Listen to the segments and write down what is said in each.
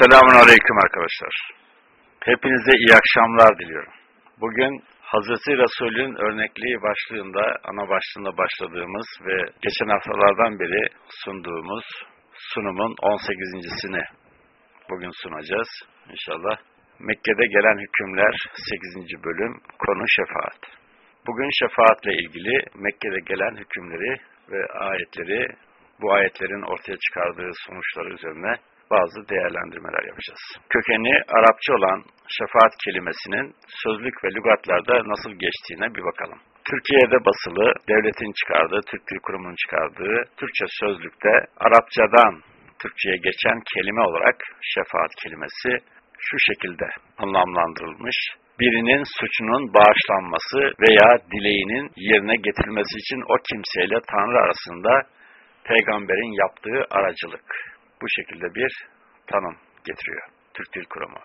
Selamun Aleyküm arkadaşlar. Hepinize iyi akşamlar diliyorum. Bugün Hazreti Resul'ün örnekliği başlığında, ana başlığında başladığımız ve geçen haftalardan beri sunduğumuz sunumun 18.sini bugün sunacağız inşallah. Mekke'de gelen hükümler 8. bölüm konu şefaat. Bugün şefaatle ilgili Mekke'de gelen hükümleri ve ayetleri, bu ayetlerin ortaya çıkardığı sonuçları üzerine bazı değerlendirmeler yapacağız. Kökeni Arapça olan şefaat kelimesinin sözlük ve lügatlarda nasıl geçtiğine bir bakalım. Türkiye'de basılı, devletin çıkardığı, Türk Dil Kurumu'nun çıkardığı Türkçe sözlükte Arapçadan Türkçe'ye geçen kelime olarak şefaat kelimesi şu şekilde anlamlandırılmış. Birinin suçunun bağışlanması veya dileğinin yerine getirilmesi için o kimseyle Tanrı arasında peygamberin yaptığı aracılık. Bu şekilde bir tanım getiriyor Türk Dil Kurumu.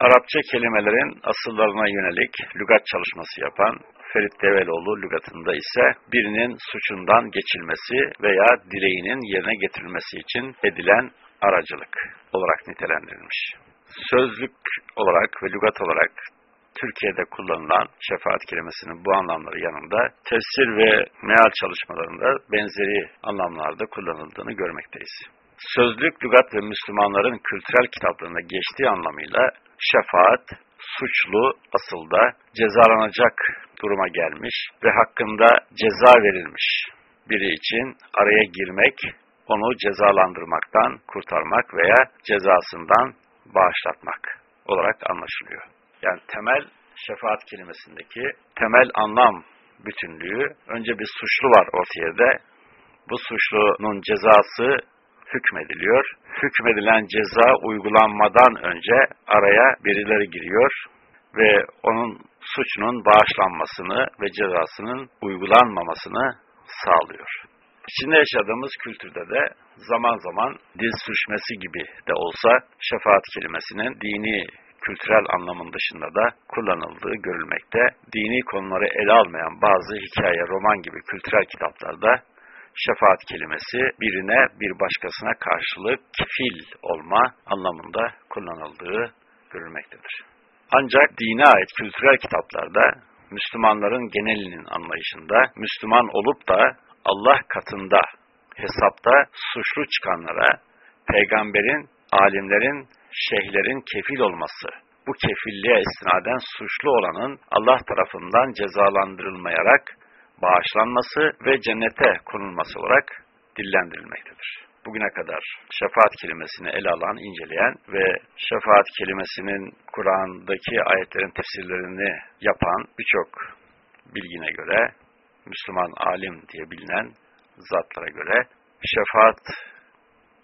Arapça kelimelerin asıllarına yönelik lügat çalışması yapan Ferit Develoğlu lügatında ise birinin suçundan geçilmesi veya dileğinin yerine getirilmesi için edilen aracılık olarak nitelendirilmiş. Sözlük olarak ve lügat olarak Türkiye'de kullanılan şefaat kelimesinin bu anlamları yanında tefsir ve meal çalışmalarında benzeri anlamlarda kullanıldığını görmekteyiz. Sözlük, lügat ve Müslümanların kültürel kitaplarında geçtiği anlamıyla şefaat, suçlu asılda cezalanacak duruma gelmiş ve hakkında ceza verilmiş biri için araya girmek, onu cezalandırmaktan kurtarmak veya cezasından bağışlatmak olarak anlaşılıyor. Yani temel şefaat kelimesindeki temel anlam bütünlüğü önce bir suçlu var ortaya da bu suçlunun cezası hükmediliyor. Hükmedilen ceza uygulanmadan önce araya birileri giriyor ve onun suçunun bağışlanmasını ve cezasının uygulanmamasını sağlıyor. İçinde yaşadığımız kültürde de zaman zaman dil sürçmesi gibi de olsa şefaat kelimesinin dini kültürel anlamın dışında da kullanıldığı görülmekte. Dini konuları ele almayan bazı hikaye, roman gibi kültürel kitaplarda şefaat kelimesi birine bir başkasına karşılık kefil olma anlamında kullanıldığı görülmektedir. Ancak dine ait kültürel kitaplarda Müslümanların genelinin anlayışında Müslüman olup da Allah katında hesapta suçlu çıkanlara peygamberin, alimlerin, şeyhlerin kefil olması, bu kefilliğe istinaden suçlu olanın Allah tarafından cezalandırılmayarak bağışlanması ve cennete konulması olarak dillendirilmektedir. Bugüne kadar şefaat kelimesini ele alan, inceleyen ve şefaat kelimesinin Kur'an'daki ayetlerin tefsirlerini yapan birçok bilgine göre, Müslüman alim diye bilinen zatlara göre şefaat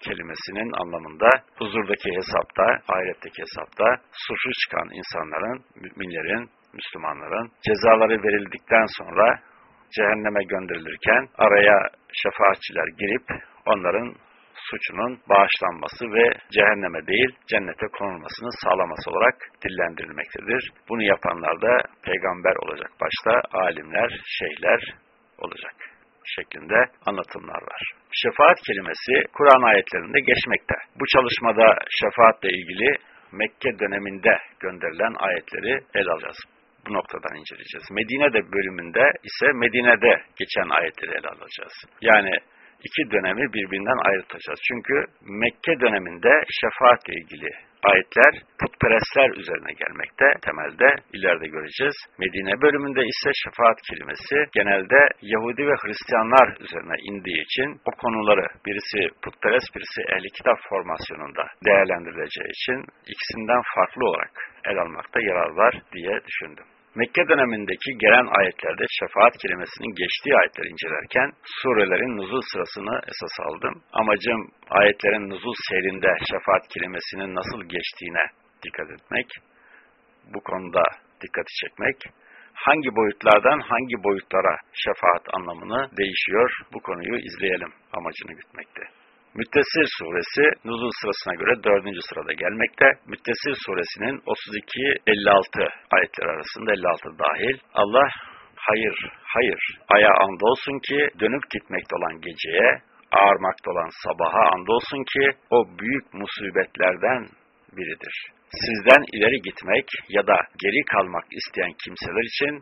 kelimesinin anlamında huzurdaki hesapta, ahiretteki hesapta suçlu çıkan insanların, müminlerin, Müslümanların cezaları verildikten sonra cehenneme gönderilirken araya şefaatçiler girip onların suçunun bağışlanması ve cehenneme değil cennete konulmasını sağlaması olarak dillendirilmektedir. Bunu yapanlar da peygamber olacak başta alimler, şeyhler olacak şeklinde anlatımlar var. Şefaat kelimesi Kur'an ayetlerinde geçmekte. Bu çalışmada şefaatle ilgili Mekke döneminde gönderilen ayetleri ele alacağız. Bu noktadan inceleyeceğiz. Medine'de bölümünde ise Medine'de geçen ayetleri ele alacağız. Yani iki dönemi birbirinden ayırtacağız. Çünkü Mekke döneminde şefaatle ilgili ayetler putperestler üzerine gelmekte temelde ileride göreceğiz. Medine bölümünde ise şefaat kelimesi genelde Yahudi ve Hristiyanlar üzerine indiği için o konuları birisi putperest birisi ehli kitap formasyonunda değerlendirileceği için ikisinden farklı olarak el almakta yarar var diye düşündüm. Mekke dönemindeki gelen ayetlerde şefaat kelimesinin geçtiği ayetleri incelerken surelerin nuzul sırasını esas aldım. Amacım ayetlerin nuzul seyrinde şefaat kelimesinin nasıl geçtiğine dikkat etmek, bu konuda dikkati çekmek, hangi boyutlardan hangi boyutlara şefaat anlamını değişiyor bu konuyu izleyelim amacını gütmekte. Müttesir suresi nuzul sırasına göre dördüncü sırada gelmekte. Müttesir suresinin 32-56 ayetleri arasında 56 dahil. Allah hayır, hayır, aya andolsun ki dönüp gitmekte olan geceye, ağarmakta olan sabaha andolsun ki o büyük musibetlerden biridir. Sizden ileri gitmek ya da geri kalmak isteyen kimseler için,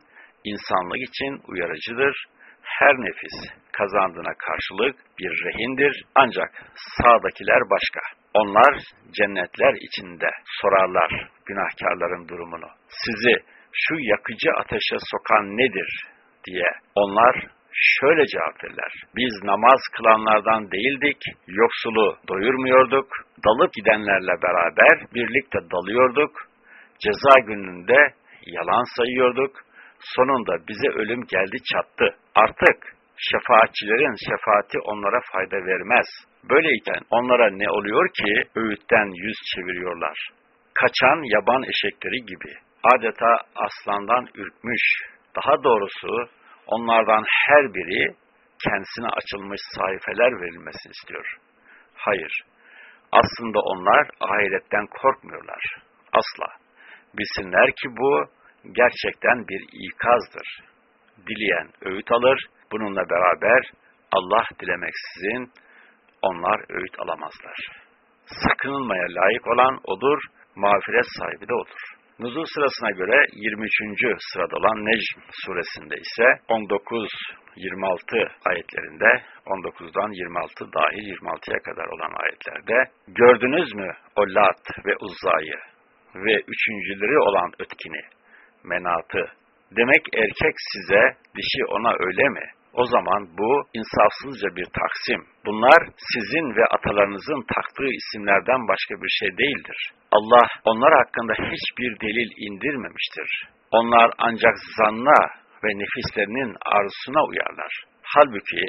insanlık için uyarıcıdır. Her nefis kazandığına karşılık bir rehindir ancak sağdakiler başka. Onlar cennetler içinde sorarlar günahkarların durumunu. Sizi şu yakıcı ateşe sokan nedir diye onlar şöyle cevap verirler. Biz namaz kılanlardan değildik, yoksulu doyurmuyorduk, dalıp gidenlerle beraber birlikte dalıyorduk, ceza gününde yalan sayıyorduk, sonunda bize ölüm geldi çattı. Artık şefaatçilerin şefaati onlara fayda vermez. Böyleyken onlara ne oluyor ki öğütten yüz çeviriyorlar. Kaçan yaban eşekleri gibi adeta aslandan ürkmüş, daha doğrusu onlardan her biri kendisine açılmış sayfeler verilmesini istiyor. Hayır, aslında onlar ahiretten korkmuyorlar. Asla. Bilsinler ki bu gerçekten bir ikazdır. Dileyen öğüt alır, bununla beraber Allah dilemeksizin onlar öğüt alamazlar. Sakınılmaya layık olan odur, mağfiret sahibi de odur. Nuzul sırasına göre 23. sırada olan Necm suresinde ise 19-26 ayetlerinde 19'dan 26 dahil 26'ya kadar olan ayetlerde gördünüz mü o Lat ve Uzza'yı ve üçüncüleri olan Ötkini, Menat'ı demek erkek size dişi ona öyle mi? O zaman bu insafsızca bir taksim. Bunlar sizin ve atalarınızın taktığı isimlerden başka bir şey değildir. Allah onlar hakkında hiçbir delil indirmemiştir. Onlar ancak zanna ve nefislerinin arzusuna uyarlar. Halbuki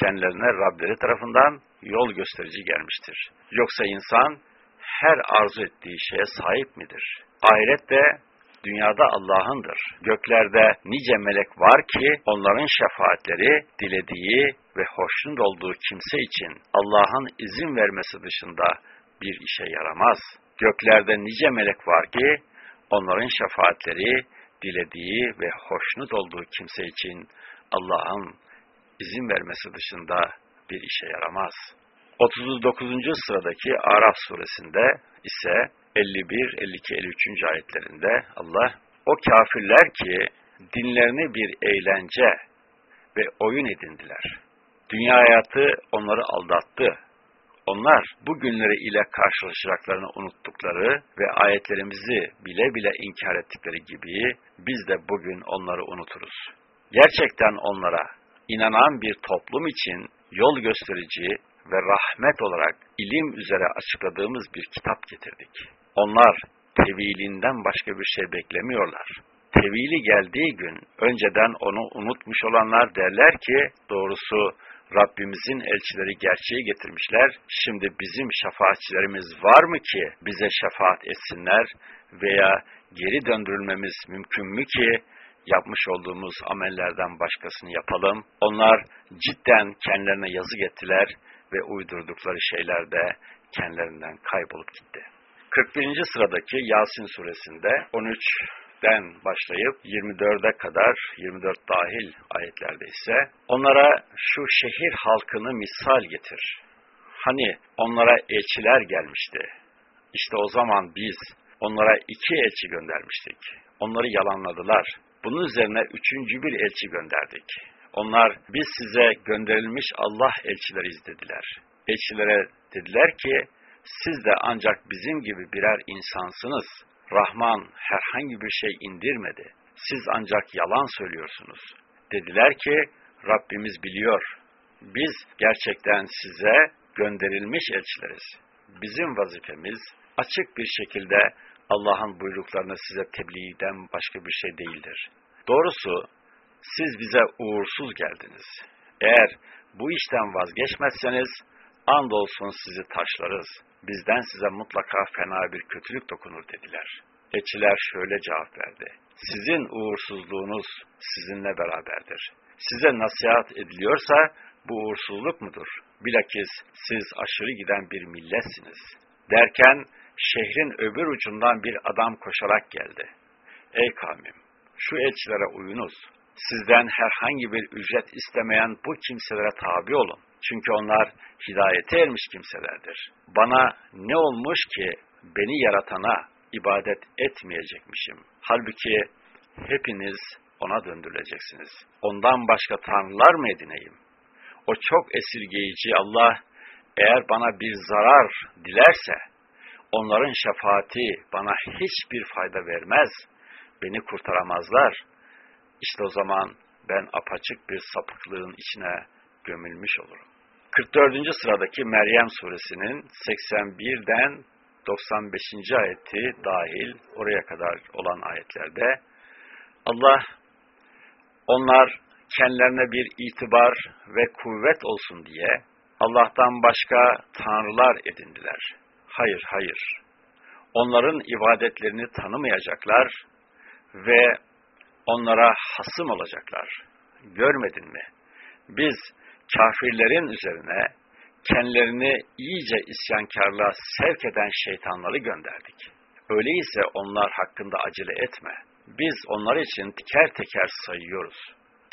kendilerine Rableri tarafından yol gösterici gelmiştir. Yoksa insan her arzu ettiği şeye sahip midir? Ahirette dünyada Allah'ındır. Göklerde nice melek var ki onların şefaatleri dilediği ve hoşnut olduğu kimse için Allah'ın izin vermesi dışında bir işe yaramaz. Göklerde nice melek var ki onların şefaatleri dilediği ve hoşnut olduğu kimse için Allah'ın izin vermesi dışında bir işe yaramaz. 39. sıradaki Araf suresinde ise 51, 52, 53. ayetlerinde Allah o kafirler ki dinlerini bir eğlence ve oyun edindiler. Dünya hayatı onları aldattı. Onlar bu günleri ile karşılaşacaklarını unuttukları ve ayetlerimizi bile bile inkar ettikleri gibi biz de bugün onları unuturuz. Gerçekten onlara inanan bir toplum için yol gösterici ve rahmet olarak ilim üzere açıkladığımız bir kitap getirdik. Onlar tevilinden başka bir şey beklemiyorlar. Tevili geldiği gün önceden onu unutmuş olanlar derler ki doğrusu Rabbimizin elçileri gerçeği getirmişler. Şimdi bizim şefaatçilerimiz var mı ki bize şefaat etsinler veya geri döndürülmemiz mümkün mü ki yapmış olduğumuz amellerden başkasını yapalım. Onlar cidden kendilerine yazık ettiler ve uydurdukları şeyler de kendilerinden kaybolup gitti. 41. sıradaki Yasin suresinde 13'den başlayıp 24'e kadar 24 dahil ayetlerde ise onlara şu şehir halkını misal getir. Hani onlara elçiler gelmişti. İşte o zaman biz onlara iki elçi göndermiştik. Onları yalanladılar. Bunun üzerine üçüncü bir elçi gönderdik. Onlar biz size gönderilmiş Allah elçileriyiz dediler. Elçilere dediler ki siz de ancak bizim gibi birer insansınız. Rahman herhangi bir şey indirmedi. Siz ancak yalan söylüyorsunuz. Dediler ki Rabbimiz biliyor. Biz gerçekten size gönderilmiş elçileriz. Bizim vazifemiz açık bir şekilde Allah'ın buyruklarını size tebliğden başka bir şey değildir. Doğrusu siz bize uğursuz geldiniz. Eğer bu işten vazgeçmezseniz andolsun sizi taşlarız. Bizden size mutlaka fena bir kötülük dokunur dediler. Elçiler şöyle cevap verdi. Sizin uğursuzluğunuz sizinle beraberdir. Size nasihat ediliyorsa bu uğursuzluk mudur? Bilakis siz aşırı giden bir milletsiniz. Derken şehrin öbür ucundan bir adam koşarak geldi. Ey kavmim, şu elçilere uyunuz. Sizden herhangi bir ücret istemeyen bu kimselere tabi olun. Çünkü onlar hidayete ermiş kimselerdir. Bana ne olmuş ki beni yaratana ibadet etmeyecekmişim. Halbuki hepiniz ona döndürüleceksiniz. Ondan başka tanrılar mı edineyim? O çok esirgeyici Allah eğer bana bir zarar dilerse onların şefaati bana hiçbir fayda vermez. Beni kurtaramazlar. İşte o zaman ben apaçık bir sapıklığın içine gömülmüş olurum. 44. sıradaki Meryem suresinin 81'den 95. ayeti dahil oraya kadar olan ayetlerde Allah onlar kendilerine bir itibar ve kuvvet olsun diye Allah'tan başka tanrılar edindiler. Hayır, hayır. Onların ibadetlerini tanımayacaklar ve onlara hasım olacaklar. Görmedin mi? Biz kafirlerin üzerine kendilerini iyice isyankarlığa sevk eden şeytanları gönderdik. Öyleyse onlar hakkında acele etme. Biz onlar için teker teker sayıyoruz.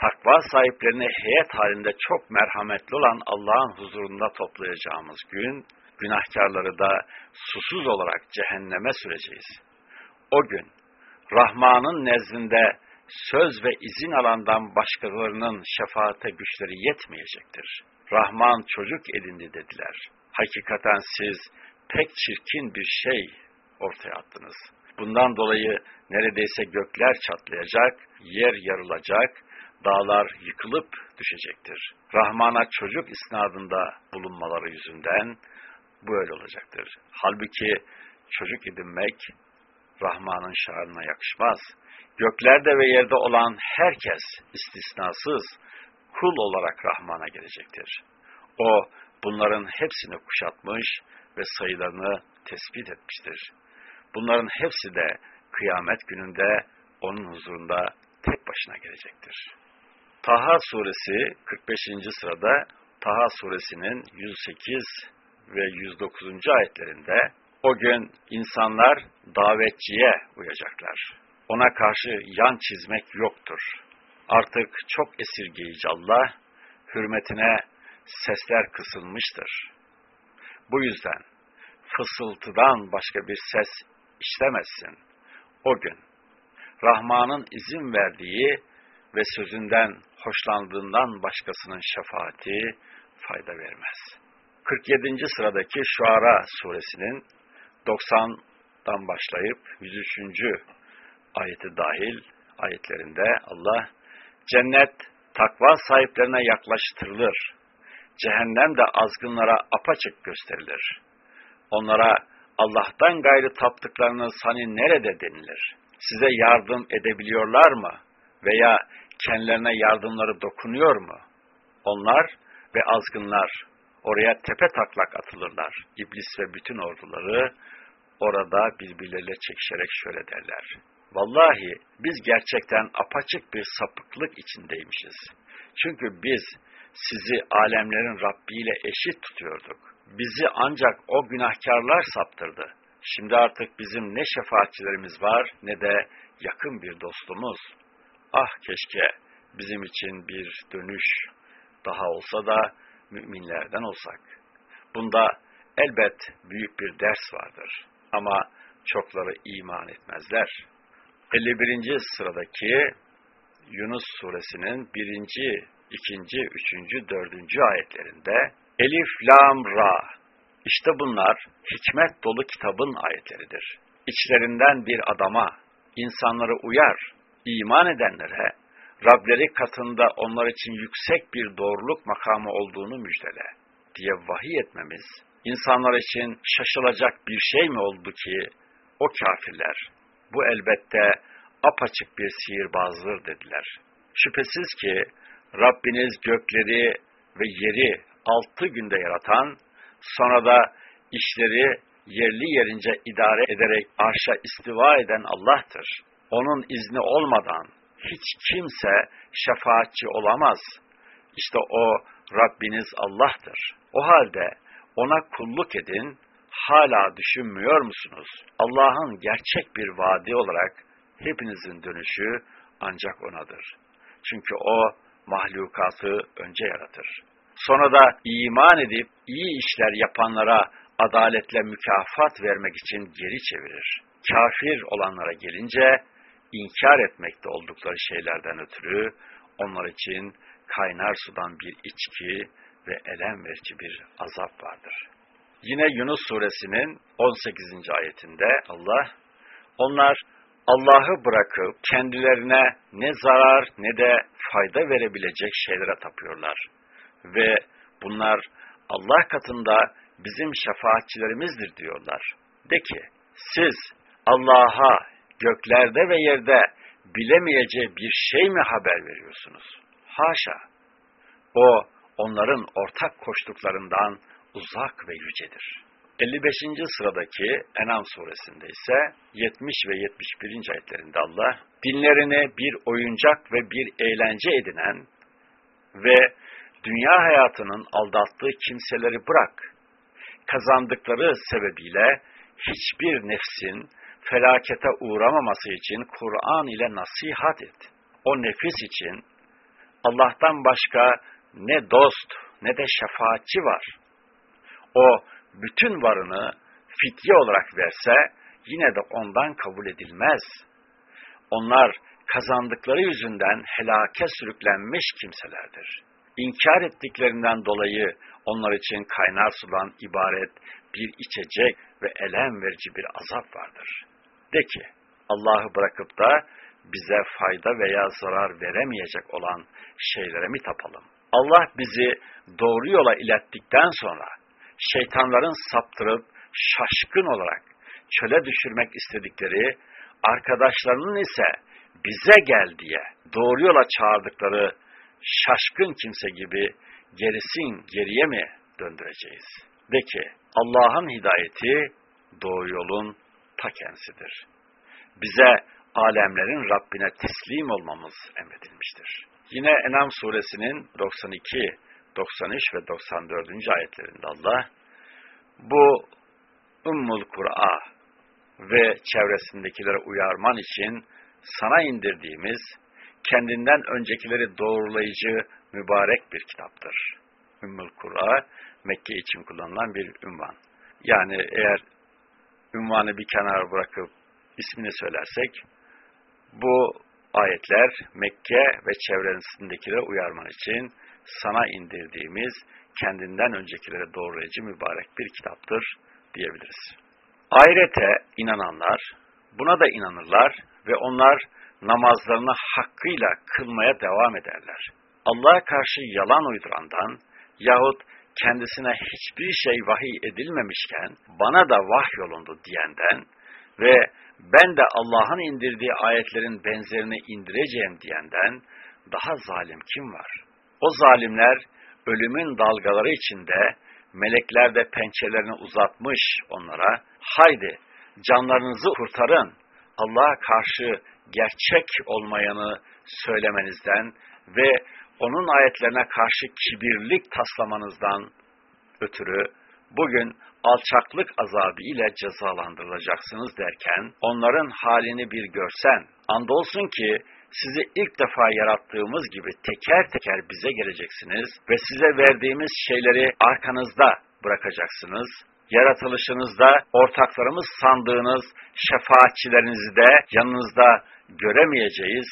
Takva sahiplerini heyet halinde çok merhametli olan Allah'ın huzurunda toplayacağımız gün, günahkarları da susuz olarak cehenneme süreceğiz. O gün, Rahman'ın nezdinde söz ve izin alandan başkalarının şefaate güçleri yetmeyecektir. Rahman çocuk edindi dediler. Hakikaten siz pek çirkin bir şey ortaya attınız. Bundan dolayı neredeyse gökler çatlayacak, yer yarılacak, dağlar yıkılıp düşecektir. Rahman'a çocuk isnadında bulunmaları yüzünden böyle olacaktır. Halbuki çocuk edinmek Rahman'ın şarına yakışmaz. Göklerde ve yerde olan herkes istisnasız kul olarak Rahman'a gelecektir. O bunların hepsini kuşatmış ve sayılarını tespit etmiştir. Bunların hepsi de kıyamet gününde onun huzurunda tek başına gelecektir. Taha suresi 45. sırada Taha suresinin 108 ve 109. ayetlerinde o gün insanlar davetçiye uyacaklar. Ona karşı yan çizmek yoktur. Artık çok esirgeyici Allah, hürmetine sesler kısılmıştır. Bu yüzden fısıltıdan başka bir ses işlemezsin. O gün Rahman'ın izin verdiği ve sözünden hoşlandığından başkasının şefaati fayda vermez. 47. sıradaki Şuara suresinin 90'dan başlayıp 103. ayeti dahil ayetlerinde Allah cennet takva sahiplerine yaklaştırılır. Cehennem de azgınlara apaçık gösterilir. Onlara Allah'tan gayrı taptıklarını sani nerede denilir? Size yardım edebiliyorlar mı? Veya kendilerine yardımları dokunuyor mu? Onlar ve azgınlar oraya tepe taklak atılırlar. İblis ve bütün orduları orada birbirleriyle çekişerek şöyle derler. Vallahi biz gerçekten apaçık bir sapıklık içindeymişiz. Çünkü biz sizi alemlerin Rabbi ile eşit tutuyorduk. Bizi ancak o günahkarlar saptırdı. Şimdi artık bizim ne şefaatçilerimiz var ne de yakın bir dostumuz. Ah keşke bizim için bir dönüş daha olsa da müminlerden olsak. Bunda elbet büyük bir ders vardır. Ama çokları iman etmezler. 51. sıradaki Yunus suresinin 1. 2. 3. 4. ayetlerinde Elif, Lam, Ra işte bunlar hikmet dolu kitabın ayetleridir. İçlerinden bir adama, insanları uyar, iman edenlere, Rableri katında onlar için yüksek bir doğruluk makamı olduğunu müjdele diye vahiy etmemiz, insanlar için şaşılacak bir şey mi oldu ki o kafirler, bu elbette apaçık bir sihirbazdır dediler. Şüphesiz ki Rabbiniz gökleri ve yeri altı günde yaratan, sonra da işleri yerli yerince idare ederek arşa istiva eden Allah'tır. Onun izni olmadan hiç kimse şefaatçi olamaz. İşte o Rabbiniz Allah'tır. O halde ona kulluk edin, hala düşünmüyor musunuz? Allah'ın gerçek bir vaadi olarak hepinizin dönüşü ancak O'nadır. Çünkü O mahlukatı önce yaratır. Sonra da iman edip iyi işler yapanlara adaletle mükafat vermek için geri çevirir. Kafir olanlara gelince inkar etmekte oldukları şeylerden ötürü onlar için kaynar sudan bir içki ve elem verici bir azap vardır. Yine Yunus suresinin 18. ayetinde Allah, onlar Allah'ı bırakıp kendilerine ne zarar ne de fayda verebilecek şeylere tapıyorlar. Ve bunlar Allah katında bizim şefaatçilerimizdir diyorlar. De ki, siz Allah'a göklerde ve yerde bilemeyeceği bir şey mi haber veriyorsunuz? Haşa! O, onların ortak koştuklarından uzak ve yücedir. 55. sıradaki Enam suresinde ise 70 ve 71. ayetlerinde Allah, dinlerini bir oyuncak ve bir eğlence edinen ve dünya hayatının aldattığı kimseleri bırak, kazandıkları sebebiyle hiçbir nefsin felakete uğramaması için Kur'an ile nasihat et. O nefis için Allah'tan başka ne dost ne de şefaatçi var. O bütün varını fitye olarak verse yine de ondan kabul edilmez. Onlar kazandıkları yüzünden helake sürüklenmiş kimselerdir. İnkar ettiklerinden dolayı onlar için kaynar sudan ibaret bir içecek ve elem verici bir azap vardır. De ki, Allah'ı bırakıp da bize fayda veya zarar veremeyecek olan şeylere mi tapalım? Allah bizi doğru yola ilettikten sonra şeytanların saptırıp şaşkın olarak çöle düşürmek istedikleri, arkadaşlarının ise bize gel diye doğru yola çağırdıkları şaşkın kimse gibi gerisin geriye mi döndüreceğiz? De ki Allah'ın hidayeti doğru yolun ta kendisidir. Bize alemlerin Rabbine teslim olmamız emredilmiştir. Yine Enam suresinin 92, 93 ve 94. ayetlerinde Allah bu Ümmül Kur'a ve çevresindekilere uyarman için sana indirdiğimiz kendinden öncekileri doğrulayıcı mübarek bir kitaptır. Ümmül Kur'a Mekke için kullanılan bir ünvan. Yani eğer ünvanı bir kenara bırakıp ismini söylersek bu ayetler Mekke ve çevresindekilere uyarman için sana indirdiğimiz kendinden öncekilere doğrulayıcı mübarek bir kitaptır diyebiliriz. Ahirete inananlar buna da inanırlar ve onlar namazlarını hakkıyla kılmaya devam ederler. Allah'a karşı yalan uydurandan yahut kendisine hiçbir şey vahiy edilmemişken bana da vahyolundu diyenden ve ben de Allah'ın indirdiği ayetlerin benzerini indireceğim diyenden daha zalim kim var? O zalimler ölümün dalgaları içinde melekler de pençelerini uzatmış onlara. Haydi canlarınızı kurtarın. Allah'a karşı gerçek olmayanı söylemenizden ve onun ayetlerine karşı kibirlik taslamanızdan ötürü bugün alçaklık azabı ile cezalandırılacaksınız derken onların halini bir görsen andolsun ki sizi ilk defa yarattığımız gibi teker teker bize geleceksiniz ve size verdiğimiz şeyleri arkanızda bırakacaksınız. Yaratılışınızda ortaklarımız sandığınız şefaatçilerinizi de yanınızda göremeyeceğiz.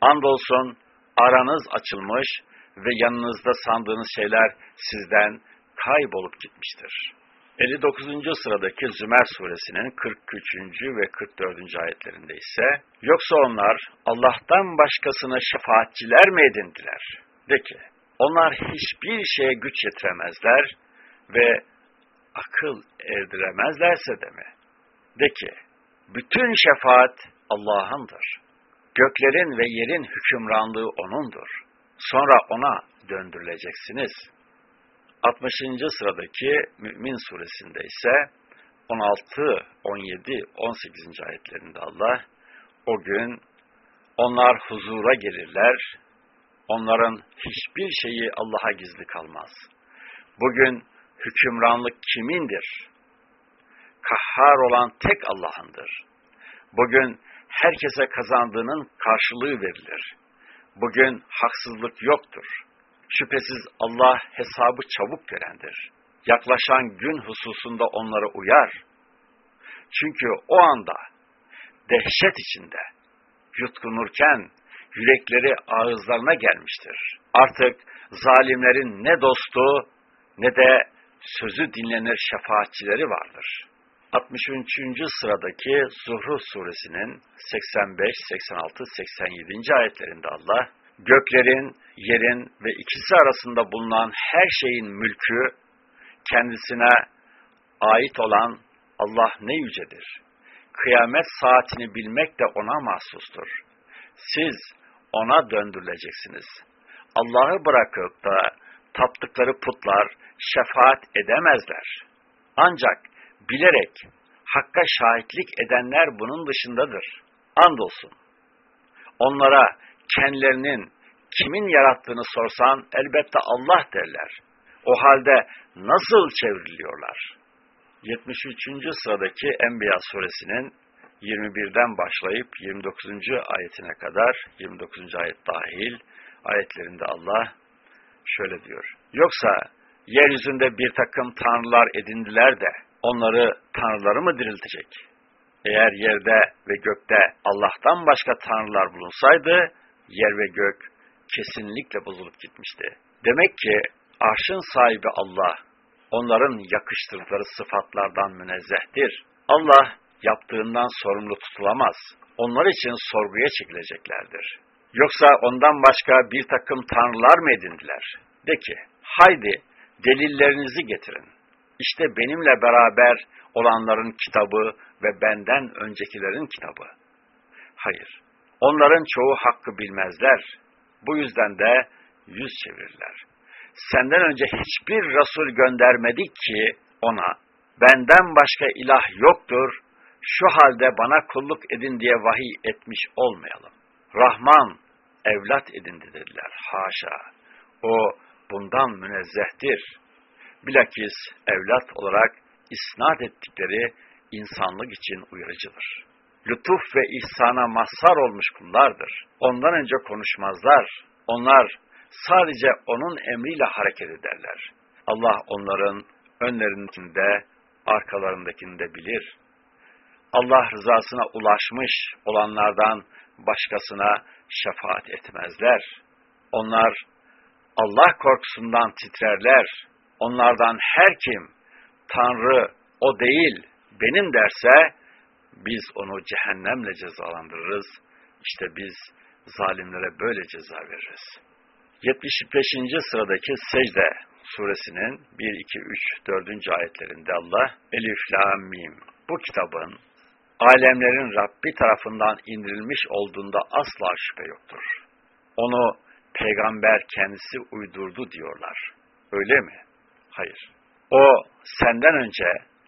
Andolsun aranız açılmış ve yanınızda sandığınız şeyler sizden kaybolup gitmiştir. 59. sıradaki Zümer suresinin 43. ve 44. ayetlerinde ise Yoksa onlar Allah'tan başkasını şefaatçiler mi edindiler? De ki, onlar hiçbir şeye güç yetiremezler ve akıl erdiremezlerse de mi? De ki, bütün şefaat Allah'ındır. Göklerin ve yerin hükümranlığı O'nundur. Sonra O'na döndürüleceksiniz. 60. sıradaki Mü'min suresinde ise 16, 17, 18. ayetlerinde Allah o gün onlar huzura gelirler, onların hiçbir şeyi Allah'a gizli kalmaz. Bugün hükümranlık kimindir? Kahhar olan tek Allah'ındır. Bugün herkese kazandığının karşılığı verilir. Bugün haksızlık yoktur. Şüphesiz Allah hesabı çabuk görendir. yaklaşan gün hususunda onları uyar. Çünkü o anda dehşet içinde yutkunurken yürekleri ağızlarına gelmiştir. Artık zalimlerin ne dostu ne de sözü dinlenir şefaatçileri vardır. 63. sıradaki Zuhruf suresinin 85, 86, 87. ayetlerinde Allah, göklerin, yerin ve ikisi arasında bulunan her şeyin mülkü kendisine ait olan Allah ne yücedir. Kıyamet saatini bilmek de ona mahsustur. Siz ona döndürüleceksiniz. Allah'ı bırakıp da taptıkları putlar şefaat edemezler. Ancak bilerek hakka şahitlik edenler bunun dışındadır. Andolsun. Onlara kendilerinin kimin yarattığını sorsan elbette Allah derler. O halde nasıl çevriliyorlar? 73. sıradaki Enbiya suresinin 21'den başlayıp 29. ayetine kadar 29. ayet dahil ayetlerinde Allah şöyle diyor. Yoksa yeryüzünde bir takım tanrılar edindiler de onları tanrıları mı diriltecek? Eğer yerde ve gökte Allah'tan başka tanrılar bulunsaydı yer ve gök kesinlikle bozulup gitmişti. Demek ki arşın sahibi Allah onların yakıştırdıkları sıfatlardan münezzehtir. Allah yaptığından sorumlu tutulamaz. Onlar için sorguya çekileceklerdir. Yoksa ondan başka bir takım tanrılar mı edindiler? De ki, haydi delillerinizi getirin. İşte benimle beraber olanların kitabı ve benden öncekilerin kitabı. Hayır, onların çoğu hakkı bilmezler. Bu yüzden de yüz çevirirler. Senden önce hiçbir Resul göndermedik ki ona, benden başka ilah yoktur, şu halde bana kulluk edin diye vahiy etmiş olmayalım. Rahman, evlat edindi dediler. Haşa, o bundan münezzehtir. Bilakis evlat olarak isnat ettikleri insanlık için uyarıcıdır. Lütuf ve ihsana mazhar olmuş kullardır. Ondan önce konuşmazlar. Onlar sadece onun emriyle hareket ederler. Allah onların önlerindekinde, arkalarındakinde bilir. Allah rızasına ulaşmış olanlardan başkasına şefaat etmezler. Onlar Allah korkusundan titrerler. Onlardan her kim Tanrı o değil benim derse biz onu cehennemle cezalandırırız. İşte biz zalimlere böyle ceza veririz. 75. sıradaki secde suresinin 1, 2, 3, 4. ayetlerinde Allah Elif, La, Mim bu kitabın alemlerin Rabbi tarafından indirilmiş olduğunda asla şüphe yoktur. Onu peygamber kendisi uydurdu diyorlar. Öyle mi? Hayır. O senden önce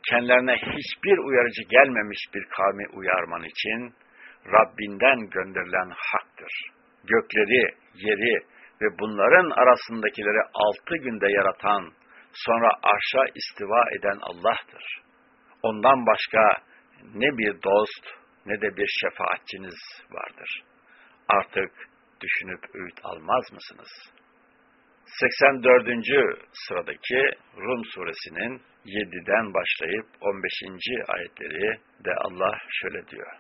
kendilerine hiçbir uyarıcı gelmemiş bir kavmi uyarman için Rabbinden gönderilen haktır. Gökleri, yeri ve bunların arasındakileri altı günde yaratan, sonra arşa istiva eden Allah'tır. Ondan başka ne bir dost ne de bir şefaatçiniz vardır. Artık düşünüp öğüt almaz mısınız? 84. sıradaki Rum suresinin 7'den başlayıp 15. ayetleri de Allah şöyle diyor.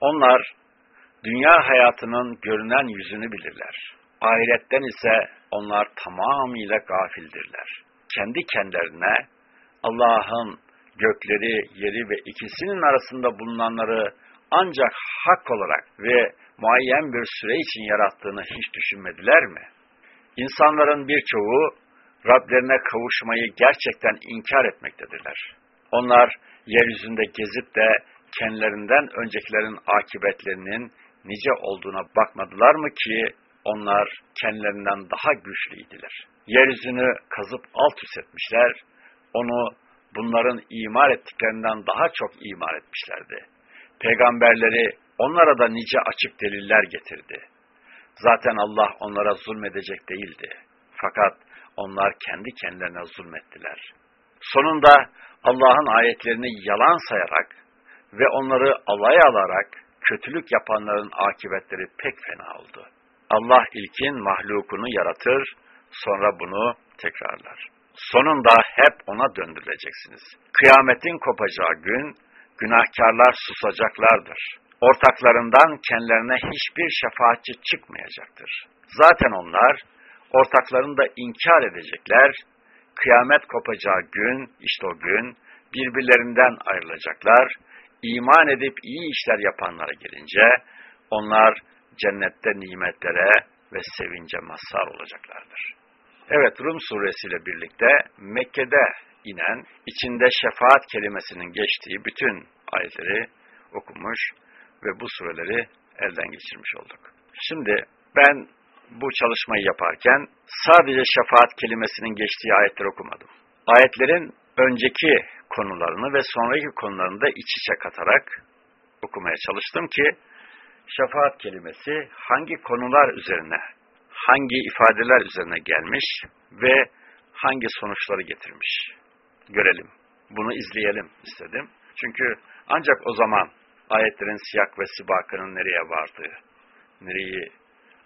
Onlar dünya hayatının görünen yüzünü bilirler. Ahiretten ise onlar tamamıyla gafildirler. Kendi kendilerine Allah'ın gökleri, yeri ve ikisinin arasında bulunanları ancak hak olarak ve muayyen bir süre için yarattığını hiç düşünmediler mi? İnsanların birçoğu Rablerine kavuşmayı gerçekten inkar etmektedirler. Onlar yeryüzünde gezip de kendilerinden öncekilerin akıbetlerinin nice olduğuna bakmadılar mı ki onlar kendilerinden daha güçlüydüler. Yeryüzünü kazıp alt üst etmişler, onu bunların imar ettiklerinden daha çok imar etmişlerdi. Peygamberleri onlara da nice açık deliller getirdi. Zaten Allah onlara zulmedecek değildi. Fakat onlar kendi kendilerine zulmettiler. Sonunda Allah'ın ayetlerini yalan sayarak ve onları alay alarak kötülük yapanların akıbetleri pek fena oldu. Allah ilkin mahlukunu yaratır, sonra bunu tekrarlar. Sonunda hep ona döndürüleceksiniz. Kıyametin kopacağı gün, günahkarlar susacaklardır. Ortaklarından kendilerine hiçbir şefaatçi çıkmayacaktır. Zaten onlar, ortaklarını da inkar edecekler, kıyamet kopacağı gün, işte o gün, birbirlerinden ayrılacaklar, iman edip iyi işler yapanlara gelince, onlar cennette nimetlere ve sevince mazhar olacaklardır. Evet, Rum suresiyle birlikte Mekke'de inen, içinde şefaat kelimesinin geçtiği bütün ayetleri okumuş ve bu sureleri elden geçirmiş olduk. Şimdi ben bu çalışmayı yaparken sadece şefaat kelimesinin geçtiği ayetleri okumadım. Ayetlerin önceki konularını ve sonraki konularını da iç içe katarak okumaya çalıştım ki şefaat kelimesi hangi konular üzerine, hangi ifadeler üzerine gelmiş ve hangi sonuçları getirmiş görelim. Bunu izleyelim istedim. Çünkü ancak o zaman ayetlerin siyak ve sibakının nereye vardığı, nereyi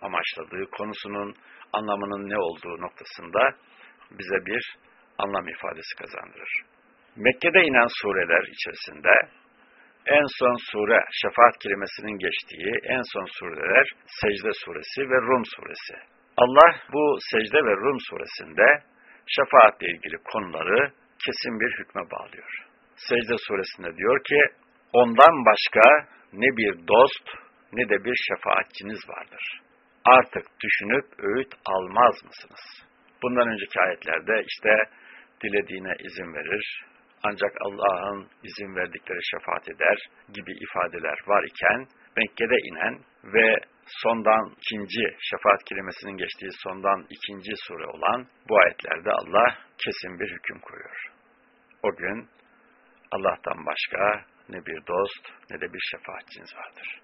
amaçladığı, konusunun anlamının ne olduğu noktasında bize bir anlam ifadesi kazandırır. Mekke'de inen sureler içerisinde en son sure, şefaat kelimesinin geçtiği en son sureler Secde suresi ve Rum suresi. Allah bu Secde ve Rum suresinde şefaatle ilgili konuları kesin bir hükme bağlıyor. Secde suresinde diyor ki, ondan başka ne bir dost ne de bir şefaatçiniz vardır. Artık düşünüp öğüt almaz mısınız? Bundan önceki ayetlerde işte dilediğine izin verir, ancak Allah'ın izin verdikleri şefaat eder gibi ifadeler var iken Mekke'de inen ve sondan ikinci şefaat kelimesinin geçtiği sondan ikinci sure olan bu ayetlerde Allah kesin bir hüküm koyuyor. O gün Allah'tan başka ne bir dost ne de bir şefaatçiniz vardır.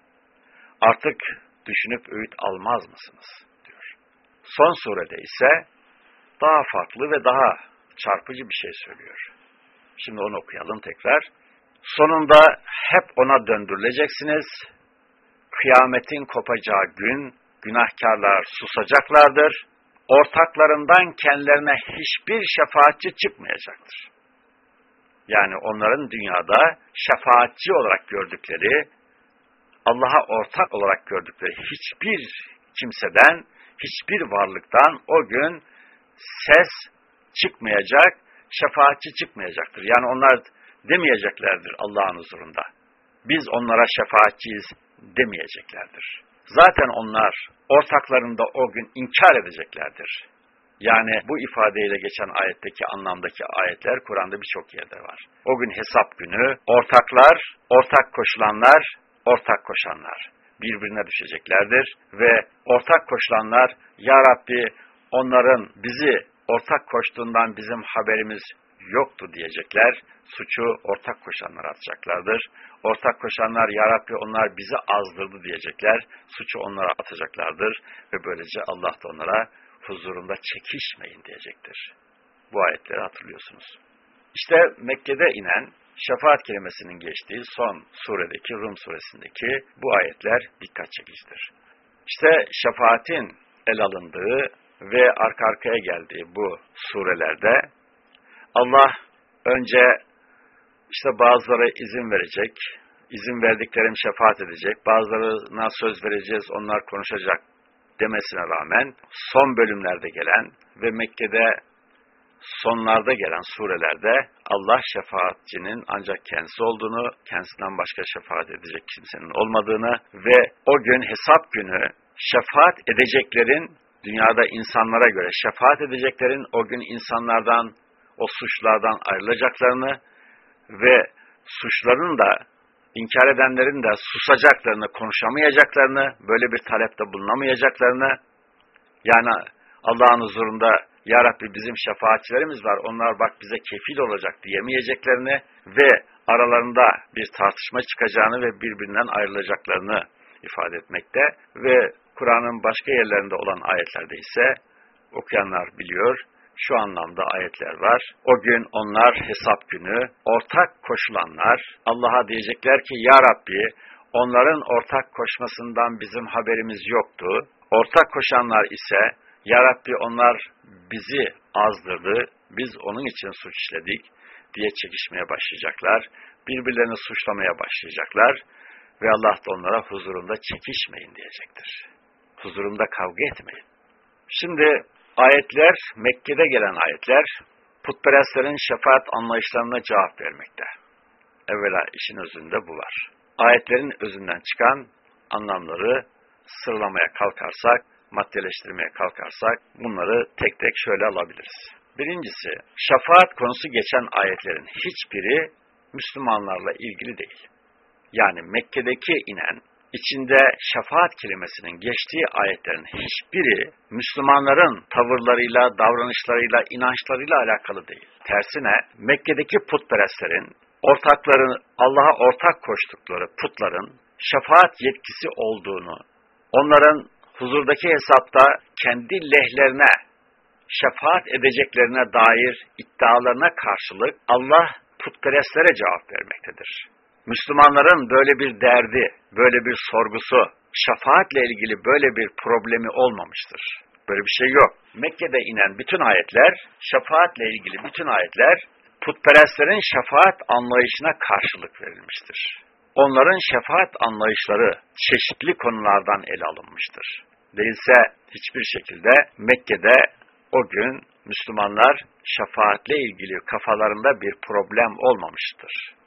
Artık düşünüp öğüt almaz mısınız? diyor. Son surede ise daha farklı ve daha çarpıcı bir şey söylüyor. Şimdi onu okuyalım tekrar. Sonunda hep ona döndürüleceksiniz. Kıyametin kopacağı gün günahkarlar susacaklardır. Ortaklarından kendilerine hiçbir şefaatçi çıkmayacaktır. Yani onların dünyada şefaatçi olarak gördükleri, Allah'a ortak olarak gördükleri hiçbir kimseden, hiçbir varlıktan o gün ses çıkmayacak, şefaatçi çıkmayacaktır. Yani onlar demeyeceklerdir Allah'ın huzurunda. Biz onlara şefaatçiyiz demeyeceklerdir. Zaten onlar ortaklarında o gün inkar edeceklerdir. Yani bu ifadeyle geçen ayetteki anlamdaki ayetler Kur'an'da birçok yerde var. O gün hesap günü ortaklar, ortak koşulanlar, ortak koşanlar birbirine düşeceklerdir ve ortak koşulanlar Ya Rabbi onların bizi ortak koştuğundan bizim haberimiz yoktu diyecekler. Suçu ortak koşanlar atacaklardır. Ortak koşanlar Ya Rabbi onlar bizi azdırdı diyecekler. Suçu onlara atacaklardır ve böylece Allah da onlara huzurunda çekişmeyin diyecektir. Bu ayetleri hatırlıyorsunuz. İşte Mekke'de inen şefaat kelimesinin geçtiği son suredeki Rum suresindeki bu ayetler dikkat çekicidir. İşte şefaatin el alındığı ve arka arkaya geldiği bu surelerde Allah önce işte bazıları izin verecek, izin verdiklerim şefaat edecek, bazılarına söz vereceğiz, onlar konuşacak demesine rağmen son bölümlerde gelen ve Mekke'de sonlarda gelen surelerde Allah şefaatçinin ancak kendisi olduğunu, kendisinden başka şefaat edecek kimsenin olmadığını ve o gün hesap günü şefaat edeceklerin dünyada insanlara göre şefaat edeceklerin o gün insanlardan, o suçlardan ayrılacaklarını ve suçların da inkar edenlerin de susacaklarını, konuşamayacaklarını, böyle bir talepte bulunamayacaklarını, yani Allah'ın huzurunda Ya Rabbi bizim şefaatçilerimiz var, onlar bak bize kefil olacak diyemeyeceklerini ve aralarında bir tartışma çıkacağını ve birbirinden ayrılacaklarını ifade etmekte ve Kur'an'ın başka yerlerinde olan ayetlerde ise okuyanlar biliyor, şu anlamda ayetler var. O gün onlar hesap günü ortak koşulanlar Allah'a diyecekler ki Ya Rabbi onların ortak koşmasından bizim haberimiz yoktu. Ortak koşanlar ise Ya Rabbi onlar bizi azdırdı, biz onun için suç işledik diye çekişmeye başlayacaklar. Birbirlerini suçlamaya başlayacaklar ve Allah da onlara huzurunda çekişmeyin diyecektir. Huzurunda kavga etmeyin. Şimdi ayetler, Mekke'de gelen ayetler, putperestlerin şefaat anlayışlarına cevap vermekte. Evvela işin özünde bu var. Ayetlerin özünden çıkan anlamları sıralamaya kalkarsak, maddeleştirmeye kalkarsak bunları tek tek şöyle alabiliriz. Birincisi, şefaat konusu geçen ayetlerin hiçbiri Müslümanlarla ilgili değil. Yani Mekke'deki inen, içinde şefaat kelimesinin geçtiği ayetlerin hiçbiri Müslümanların tavırlarıyla, davranışlarıyla, inançlarıyla alakalı değil. Tersine Mekke'deki putperestlerin, ortakların, Allah'a ortak koştukları putların şefaat yetkisi olduğunu, onların huzurdaki hesapta kendi lehlerine şefaat edeceklerine dair iddialarına karşılık Allah putperestlere cevap vermektedir. Müslümanların böyle bir derdi, böyle bir sorgusu, şefaatle ilgili böyle bir problemi olmamıştır. Böyle bir şey yok. Mekke'de inen bütün ayetler, şefaatle ilgili bütün ayetler, putperestlerin şefaat anlayışına karşılık verilmiştir. Onların şefaat anlayışları çeşitli konulardan ele alınmıştır. Değilse hiçbir şekilde Mekke'de o gün Müslümanlar şefaatle ilgili kafalarında bir problem olmamıştır.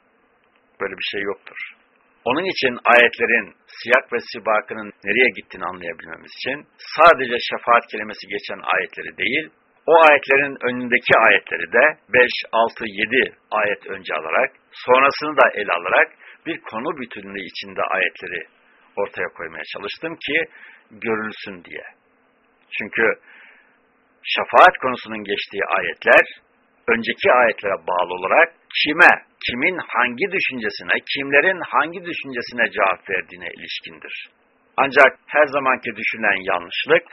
Böyle bir şey yoktur. Onun için ayetlerin siyak ve sibakının nereye gittiğini anlayabilmemiz için sadece şefaat kelimesi geçen ayetleri değil, o ayetlerin önündeki ayetleri de 5, 6, 7 ayet önce alarak, sonrasını da ele alarak bir konu bütünlüğü içinde ayetleri ortaya koymaya çalıştım ki görülsün diye. Çünkü şefaat konusunun geçtiği ayetler önceki ayetlere bağlı olarak kime, kimin hangi düşüncesine, kimlerin hangi düşüncesine cevap verdiğine ilişkindir. Ancak her zamanki düşünen yanlışlık,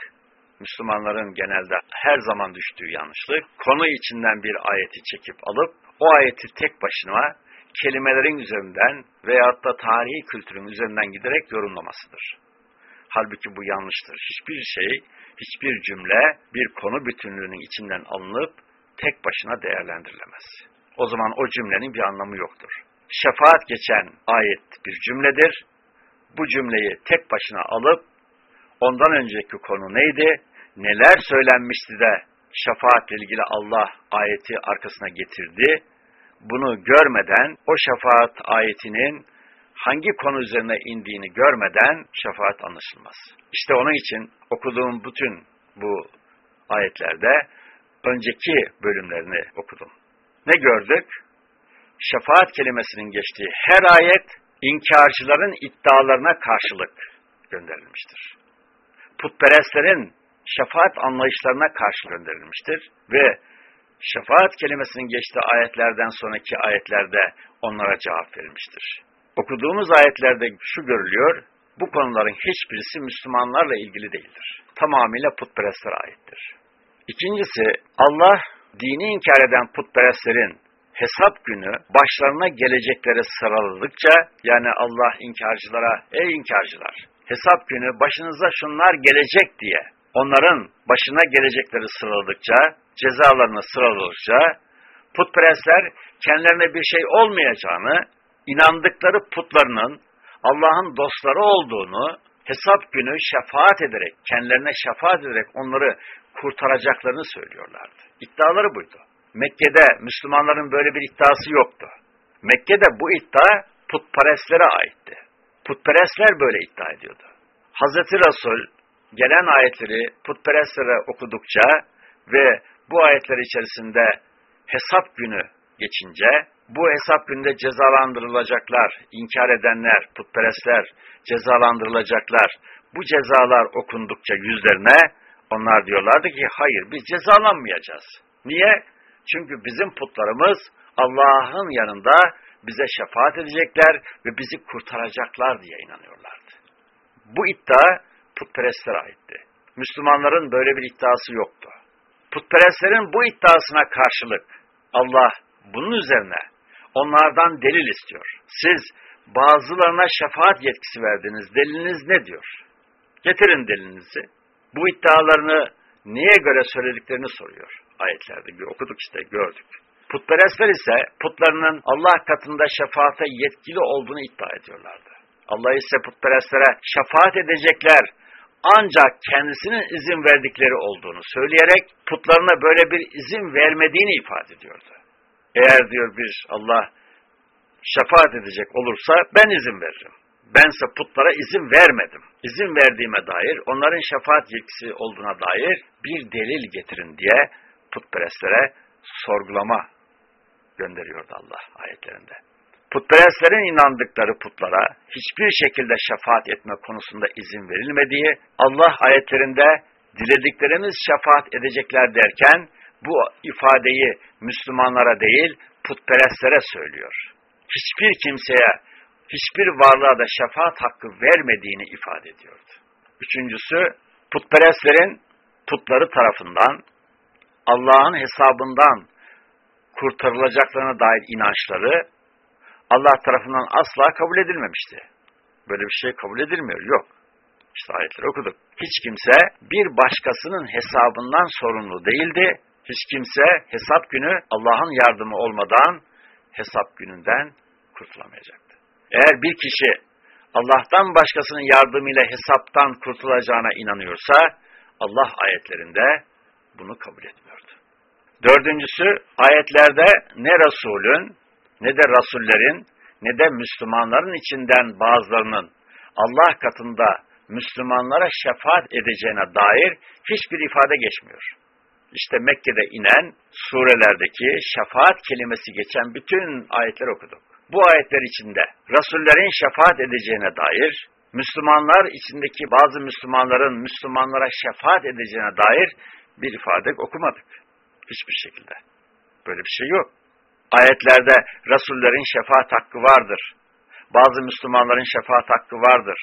Müslümanların genelde her zaman düştüğü yanlışlık, konu içinden bir ayeti çekip alıp, o ayeti tek başına kelimelerin üzerinden veyahut da tarihi kültürün üzerinden giderek yorumlamasıdır. Halbuki bu yanlıştır. Hiçbir şey, hiçbir cümle bir konu bütünlüğünün içinden alınıp tek başına değerlendirilemez. O zaman o cümlenin bir anlamı yoktur. Şefaat geçen ayet bir cümledir. Bu cümleyi tek başına alıp ondan önceki konu neydi? Neler söylenmişti de şefaatle ilgili Allah ayeti arkasına getirdi? Bunu görmeden o şefaat ayetinin hangi konu üzerine indiğini görmeden şefaat anlaşılmaz. İşte onun için okuduğum bütün bu ayetlerde önceki bölümlerini okudum. Ne gördük? Şefaat kelimesinin geçtiği her ayet inkarcıların iddialarına karşılık gönderilmiştir. Putperestlerin şefaat anlayışlarına karşı gönderilmiştir ve şefaat kelimesinin geçtiği ayetlerden sonraki ayetlerde onlara cevap verilmiştir. Okuduğumuz ayetlerde şu görülüyor, bu konuların hiçbirisi Müslümanlarla ilgili değildir. Tamamıyla putperestlere aittir. İkincisi, Allah dini inkar eden putperestlerin hesap günü başlarına gelecekleri sıraladıkça, yani Allah inkarcılara, ey inkarcılar, hesap günü başınıza şunlar gelecek diye onların başına gelecekleri sıraladıkça, cezalarını sıraladıkça, putperestler kendilerine bir şey olmayacağını, inandıkları putlarının Allah'ın dostları olduğunu, hesap günü şefaat ederek, kendilerine şefaat ederek onları kurtaracaklarını söylüyorlardı. İddiaları buydu. Mekke'de Müslümanların böyle bir iddiası yoktu. Mekke'de bu iddia putperestlere aitti. Putperestler böyle iddia ediyordu. Hazreti Resul gelen ayetleri putperestlere okudukça ve bu ayetler içerisinde hesap günü geçince bu hesap günde cezalandırılacaklar, inkar edenler, putperestler cezalandırılacaklar. Bu cezalar okundukça yüzlerine onlar diyorlardı ki hayır biz cezalanmayacağız. Niye? Çünkü bizim putlarımız Allah'ın yanında bize şefaat edecekler ve bizi kurtaracaklar diye inanıyorlardı. Bu iddia putperestlere aitti. Müslümanların böyle bir iddiası yoktu. Putperestlerin bu iddiasına karşılık Allah bunun üzerine onlardan delil istiyor. Siz bazılarına şefaat yetkisi verdiniz. Deliliniz ne diyor? Getirin delilinizi. Bu iddialarını neye göre söylediklerini soruyor. ayetlerde okuduk işte gördük. Putperestler ise putlarının Allah katında şefaate yetkili olduğunu iddia ediyorlardı. Allah ise putperestlere şefaat edecekler ancak kendisinin izin verdikleri olduğunu söyleyerek putlarına böyle bir izin vermediğini ifade ediyordu. Eğer diyor bir Allah şefaat edecek olursa ben izin veririm. Bense putlara izin vermedim. İzin verdiğime dair, onların şefaat yetkisi olduğuna dair bir delil getirin diye putperestlere sorgulama gönderiyordu Allah ayetlerinde. Putperestlerin inandıkları putlara hiçbir şekilde şefaat etme konusunda izin verilmediği, Allah ayetlerinde dilediklerimiz şefaat edecekler derken bu ifadeyi Müslümanlara değil putperestlere söylüyor. Hiçbir kimseye, hiçbir varlığa da şefaat hakkı vermediğini ifade ediyordu. Üçüncüsü, putperestlerin putları tarafından Allah'ın hesabından kurtarılacaklarına dair inançları Allah tarafından asla kabul edilmemişti. Böyle bir şey kabul edilmiyor. Yok. İşte ayetleri okuduk. Hiç kimse bir başkasının hesabından sorumlu değildi. Hiç kimse hesap günü Allah'ın yardımı olmadan hesap gününden kurtulamayacaktı. Eğer bir kişi Allah'tan başkasının yardımıyla hesaptan kurtulacağına inanıyorsa Allah ayetlerinde bunu kabul etmiyordu. Dördüncüsü ayetlerde ne Resulün ne de Rasullerin ne de Müslümanların içinden bazılarının Allah katında Müslümanlara şefaat edeceğine dair hiçbir ifade geçmiyor. İşte Mekke'de inen surelerdeki şefaat kelimesi geçen bütün ayetler okuduk. Bu ayetler içinde Rasullerin şefaat edeceğine dair, Müslümanlar içindeki bazı Müslümanların Müslümanlara şefaat edeceğine dair bir ifade okumadık. Hiçbir şekilde. Böyle bir şey yok. Ayetlerde Resullerin şefaat hakkı vardır. Bazı Müslümanların şefaat hakkı vardır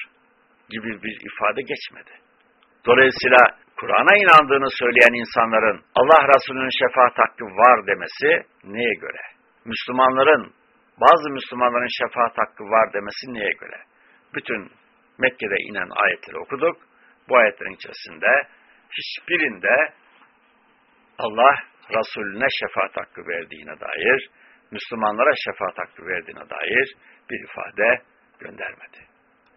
gibi bir ifade geçmedi. Dolayısıyla Kur'an'a inandığını söyleyen insanların Allah Resulü'nün şefaat hakkı var demesi neye göre? Müslümanların, bazı Müslümanların şefaat hakkı var demesi neye göre? Bütün Mekke'de inen ayetleri okuduk. Bu ayetlerin içerisinde hiçbirinde Allah Resulüne şefaat hakkı verdiğine dair, Müslümanlara şefaat hakkı verdiğine dair bir ifade göndermedi.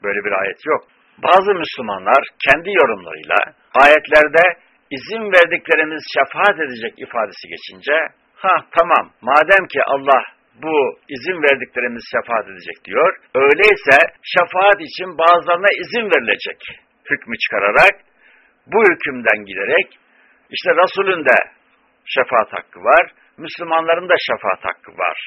Böyle bir ayet yok. Bazı Müslümanlar kendi yorumlarıyla ayetlerde izin verdiklerimiz şefaat edecek ifadesi geçince, ha tamam madem ki Allah bu izin verdiklerimiz şefaat edecek diyor, öyleyse şefaat için bazılarına izin verilecek hükmü çıkararak, bu hükümden giderek, işte Resul'ün de şefaat hakkı var, Müslümanların da şefaat hakkı var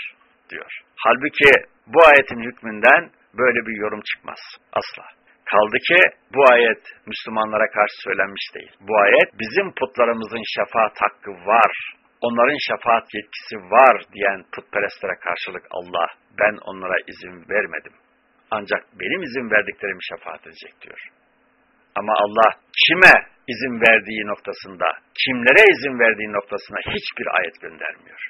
diyor. Halbuki bu ayetin hükmünden böyle bir yorum çıkmaz asla. Kaldı ki bu ayet Müslümanlara karşı söylenmiş değil. Bu ayet bizim putlarımızın şefaat hakkı var, onların şefaat yetkisi var diyen putperestlere karşılık Allah ben onlara izin vermedim. Ancak benim izin verdiklerim şefaat edecek diyor. Ama Allah kime izin verdiği noktasında, kimlere izin verdiği noktasına hiçbir ayet göndermiyor.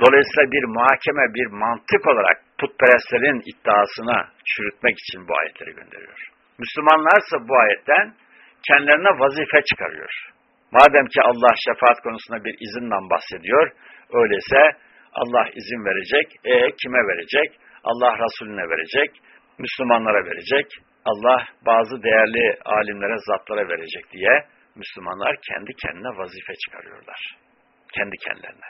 Dolayısıyla bir muhakeme, bir mantık olarak putperestlerin iddiasına çürütmek için bu ayetleri gönderiyor. Müslümanlarsa bu ayetten kendilerine vazife çıkarıyor. Madem ki Allah şefaat konusunda bir izinden bahsediyor, öyleyse Allah izin verecek, e kime verecek? Allah Resulüne verecek, Müslümanlara verecek, Allah bazı değerli alimlere, zatlara verecek diye Müslümanlar kendi kendine vazife çıkarıyorlar. Kendi kendilerine.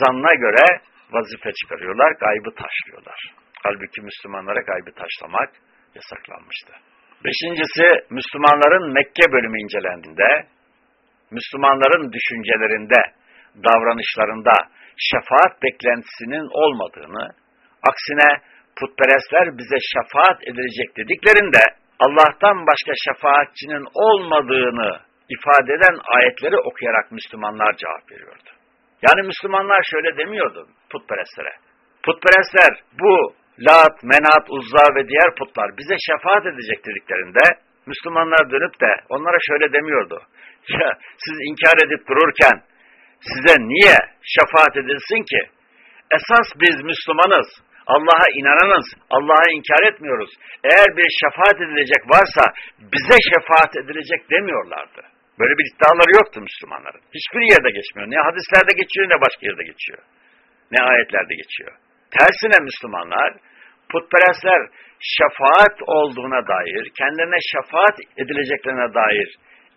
Zanna göre vazife çıkarıyorlar, gaybı taşlıyorlar. Halbuki Müslümanlara gaybı taşlamak yasaklanmıştı. Beşincisi, Müslümanların Mekke bölümü incelendiğinde, Müslümanların düşüncelerinde, davranışlarında şefaat beklentisinin olmadığını, aksine putperestler bize şefaat edilecek dediklerinde Allah'tan başka şefaatçinin olmadığını ifade eden ayetleri okuyarak Müslümanlar cevap veriyordu. Yani Müslümanlar şöyle demiyordu putperestlere. Putperestler bu Lat, Menat, Uzza ve diğer putlar bize şefaat edecek dediklerinde Müslümanlar dönüp de onlara şöyle demiyordu. Siz inkar edip dururken size niye şefaat edilsin ki? Esas biz Müslümanız. Allah'a inananız, Allah'a inkar etmiyoruz. Eğer bir şefaat edilecek varsa bize şefaat edilecek demiyorlardı. Böyle bir iddiaları yoktu Müslümanların. Hiçbir yerde geçmiyor. Ne hadislerde geçiyor ne başka yerde geçiyor. Ne ayetlerde geçiyor. Tersine Müslümanlar, putperestler şefaat olduğuna dair, kendilerine şefaat edileceklerine dair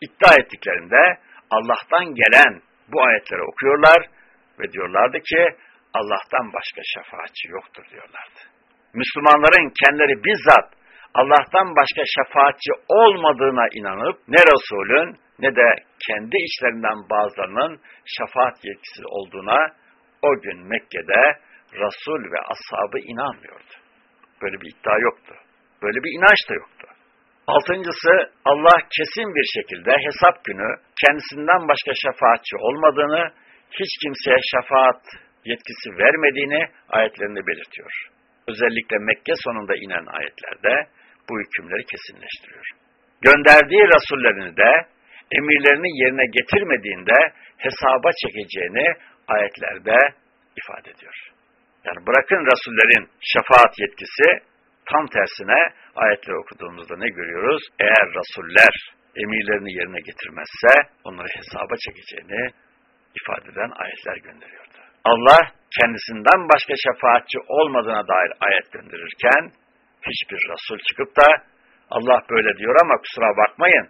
iddia ettiklerinde Allah'tan gelen bu ayetleri okuyorlar ve diyorlardı ki Allah'tan başka şefaatçi yoktur diyorlardı. Müslümanların kendileri bizzat Allah'tan başka şefaatçi olmadığına inanıp ne Resulün ne de kendi içlerinden bazılarının şefaat yetkisi olduğuna o gün Mekke'de Resul ve ashabı inanmıyordu. Böyle bir iddia yoktu. Böyle bir inanç da yoktu. Altıncısı Allah kesin bir şekilde hesap günü kendisinden başka şefaatçi olmadığını, hiç kimseye şefaat yetkisi vermediğini ayetlerinde belirtiyor. Özellikle Mekke sonunda inen ayetlerde bu hükümleri kesinleştiriyor. Gönderdiği rasullerini de emirlerini yerine getirmediğinde hesaba çekeceğini ayetlerde ifade ediyor. Yani bırakın rasullerin şefaat yetkisi tam tersine ayetleri okuduğumuzda ne görüyoruz? Eğer rasuller emirlerini yerine getirmezse onları hesaba çekeceğini ifade eden ayetler gönderiyordu. Allah kendisinden başka şefaatçi olmadığına dair ayet gönderirken hiçbir Resul çıkıp da Allah böyle diyor ama kusura bakmayın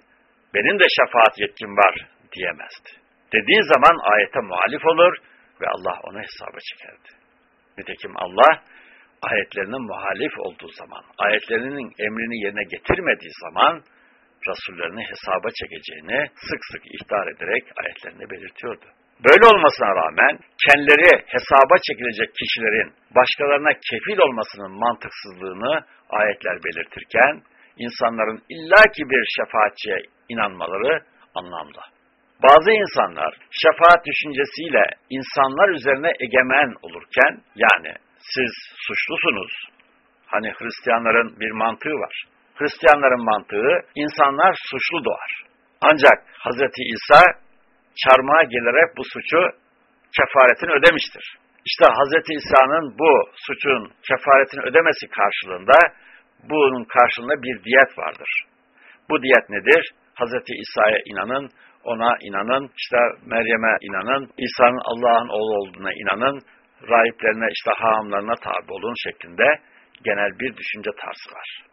benim de şefaat yetkim var diyemezdi. Dediği zaman ayete muhalif olur ve Allah onu hesaba çekerdi. Nitekim Allah ayetlerinin muhalif olduğu zaman, ayetlerinin emrini yerine getirmediği zaman Resullerini hesaba çekeceğini sık sık ihtar ederek ayetlerini belirtiyordu. Böyle olmasına rağmen kendileri hesaba çekilecek kişilerin başkalarına kefil olmasının mantıksızlığını ayetler belirtirken, insanların illaki bir şefaatçiye inanmaları anlamda. Bazı insanlar şefaat düşüncesiyle insanlar üzerine egemen olurken, yani siz suçlusunuz, hani Hristiyanların bir mantığı var. Hristiyanların mantığı insanlar suçlu doğar. Ancak Hz. İsa çarmıha gelerek bu suçu kefaretini ödemiştir. İşte Hz. İsa'nın bu suçun kefaretini ödemesi karşılığında bunun karşılığında bir diyet vardır. Bu diyet nedir? Hz. İsa'ya inanın, ona inanın, işte Meryem'e inanın, İsa'nın Allah'ın oğlu olduğuna inanın, rahiplerine, işte hahamlarına tabi olun şeklinde genel bir düşünce tarzı var.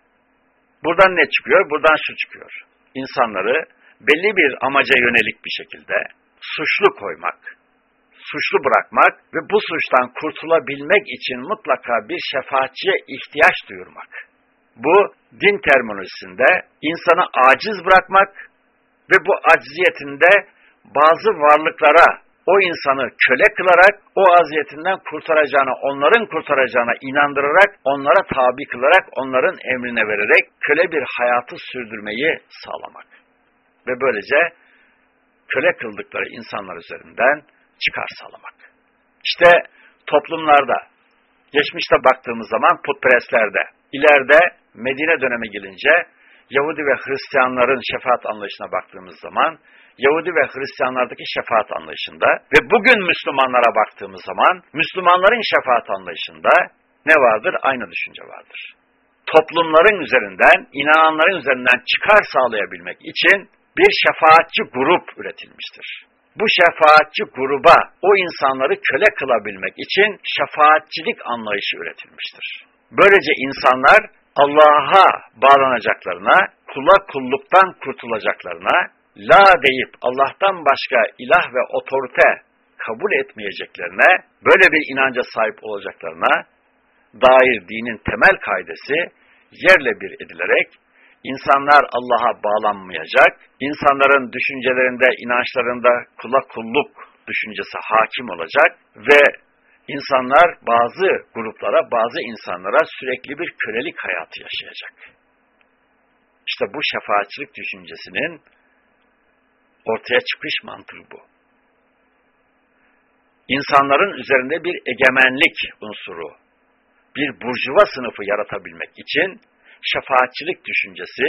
Buradan ne çıkıyor? Buradan şu çıkıyor. İnsanları belli bir amaca yönelik bir şekilde suçlu koymak, suçlu bırakmak ve bu suçtan kurtulabilmek için mutlaka bir şefaatçiye ihtiyaç duyurmak. Bu din terminolojisinde insanı aciz bırakmak ve bu acziyetinde bazı varlıklara o insanı köle kılarak o aziyetinden kurtaracağına, onların kurtaracağına inandırarak, onlara tabi kılarak, onların emrine vererek köle bir hayatı sürdürmeyi sağlamak. Ve böylece köle kıldıkları insanlar üzerinden çıkar sağlamak. İşte toplumlarda, geçmişte baktığımız zaman putperestlerde, ileride Medine dönemi gelince Yahudi ve Hristiyanların şefaat anlayışına baktığımız zaman Yahudi ve Hristiyanlardaki şefaat anlayışında ve bugün Müslümanlara baktığımız zaman Müslümanların şefaat anlayışında ne vardır? Aynı düşünce vardır. Toplumların üzerinden, inananların üzerinden çıkar sağlayabilmek için bir şefaatçi grup üretilmiştir. Bu şefaatçi gruba o insanları köle kılabilmek için şefaatçilik anlayışı üretilmiştir. Böylece insanlar Allah'a bağlanacaklarına, kula kulluktan kurtulacaklarına, la deyip Allah'tan başka ilah ve otorite kabul etmeyeceklerine, böyle bir inanca sahip olacaklarına dair dinin temel kaidesi yerle bir edilerek insanlar Allah'a bağlanmayacak, insanların düşüncelerinde, inançlarında kula kulluk düşüncesi hakim olacak ve insanlar bazı gruplara, bazı insanlara sürekli bir kölelik hayatı yaşayacak. İşte bu şefaatçilik düşüncesinin ortaya çıkış mantığı bu. İnsanların üzerinde bir egemenlik unsuru, bir burjuva sınıfı yaratabilmek için şefaatçilik düşüncesi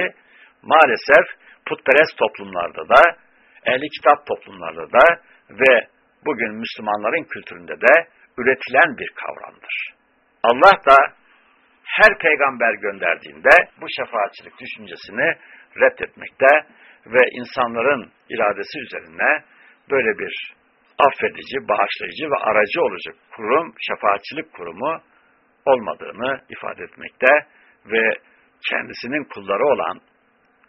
maalesef putperest toplumlarda da, ehli kitap toplumlarda da ve bugün Müslümanların kültüründe de üretilen bir kavramdır. Allah da her peygamber gönderdiğinde bu şefaatçilik düşüncesini reddetmekte ve insanların iradesi üzerine böyle bir affedici, bağışlayıcı ve aracı olacak kurum, şefaatçilik kurumu olmadığını ifade etmekte ve kendisinin kulları olan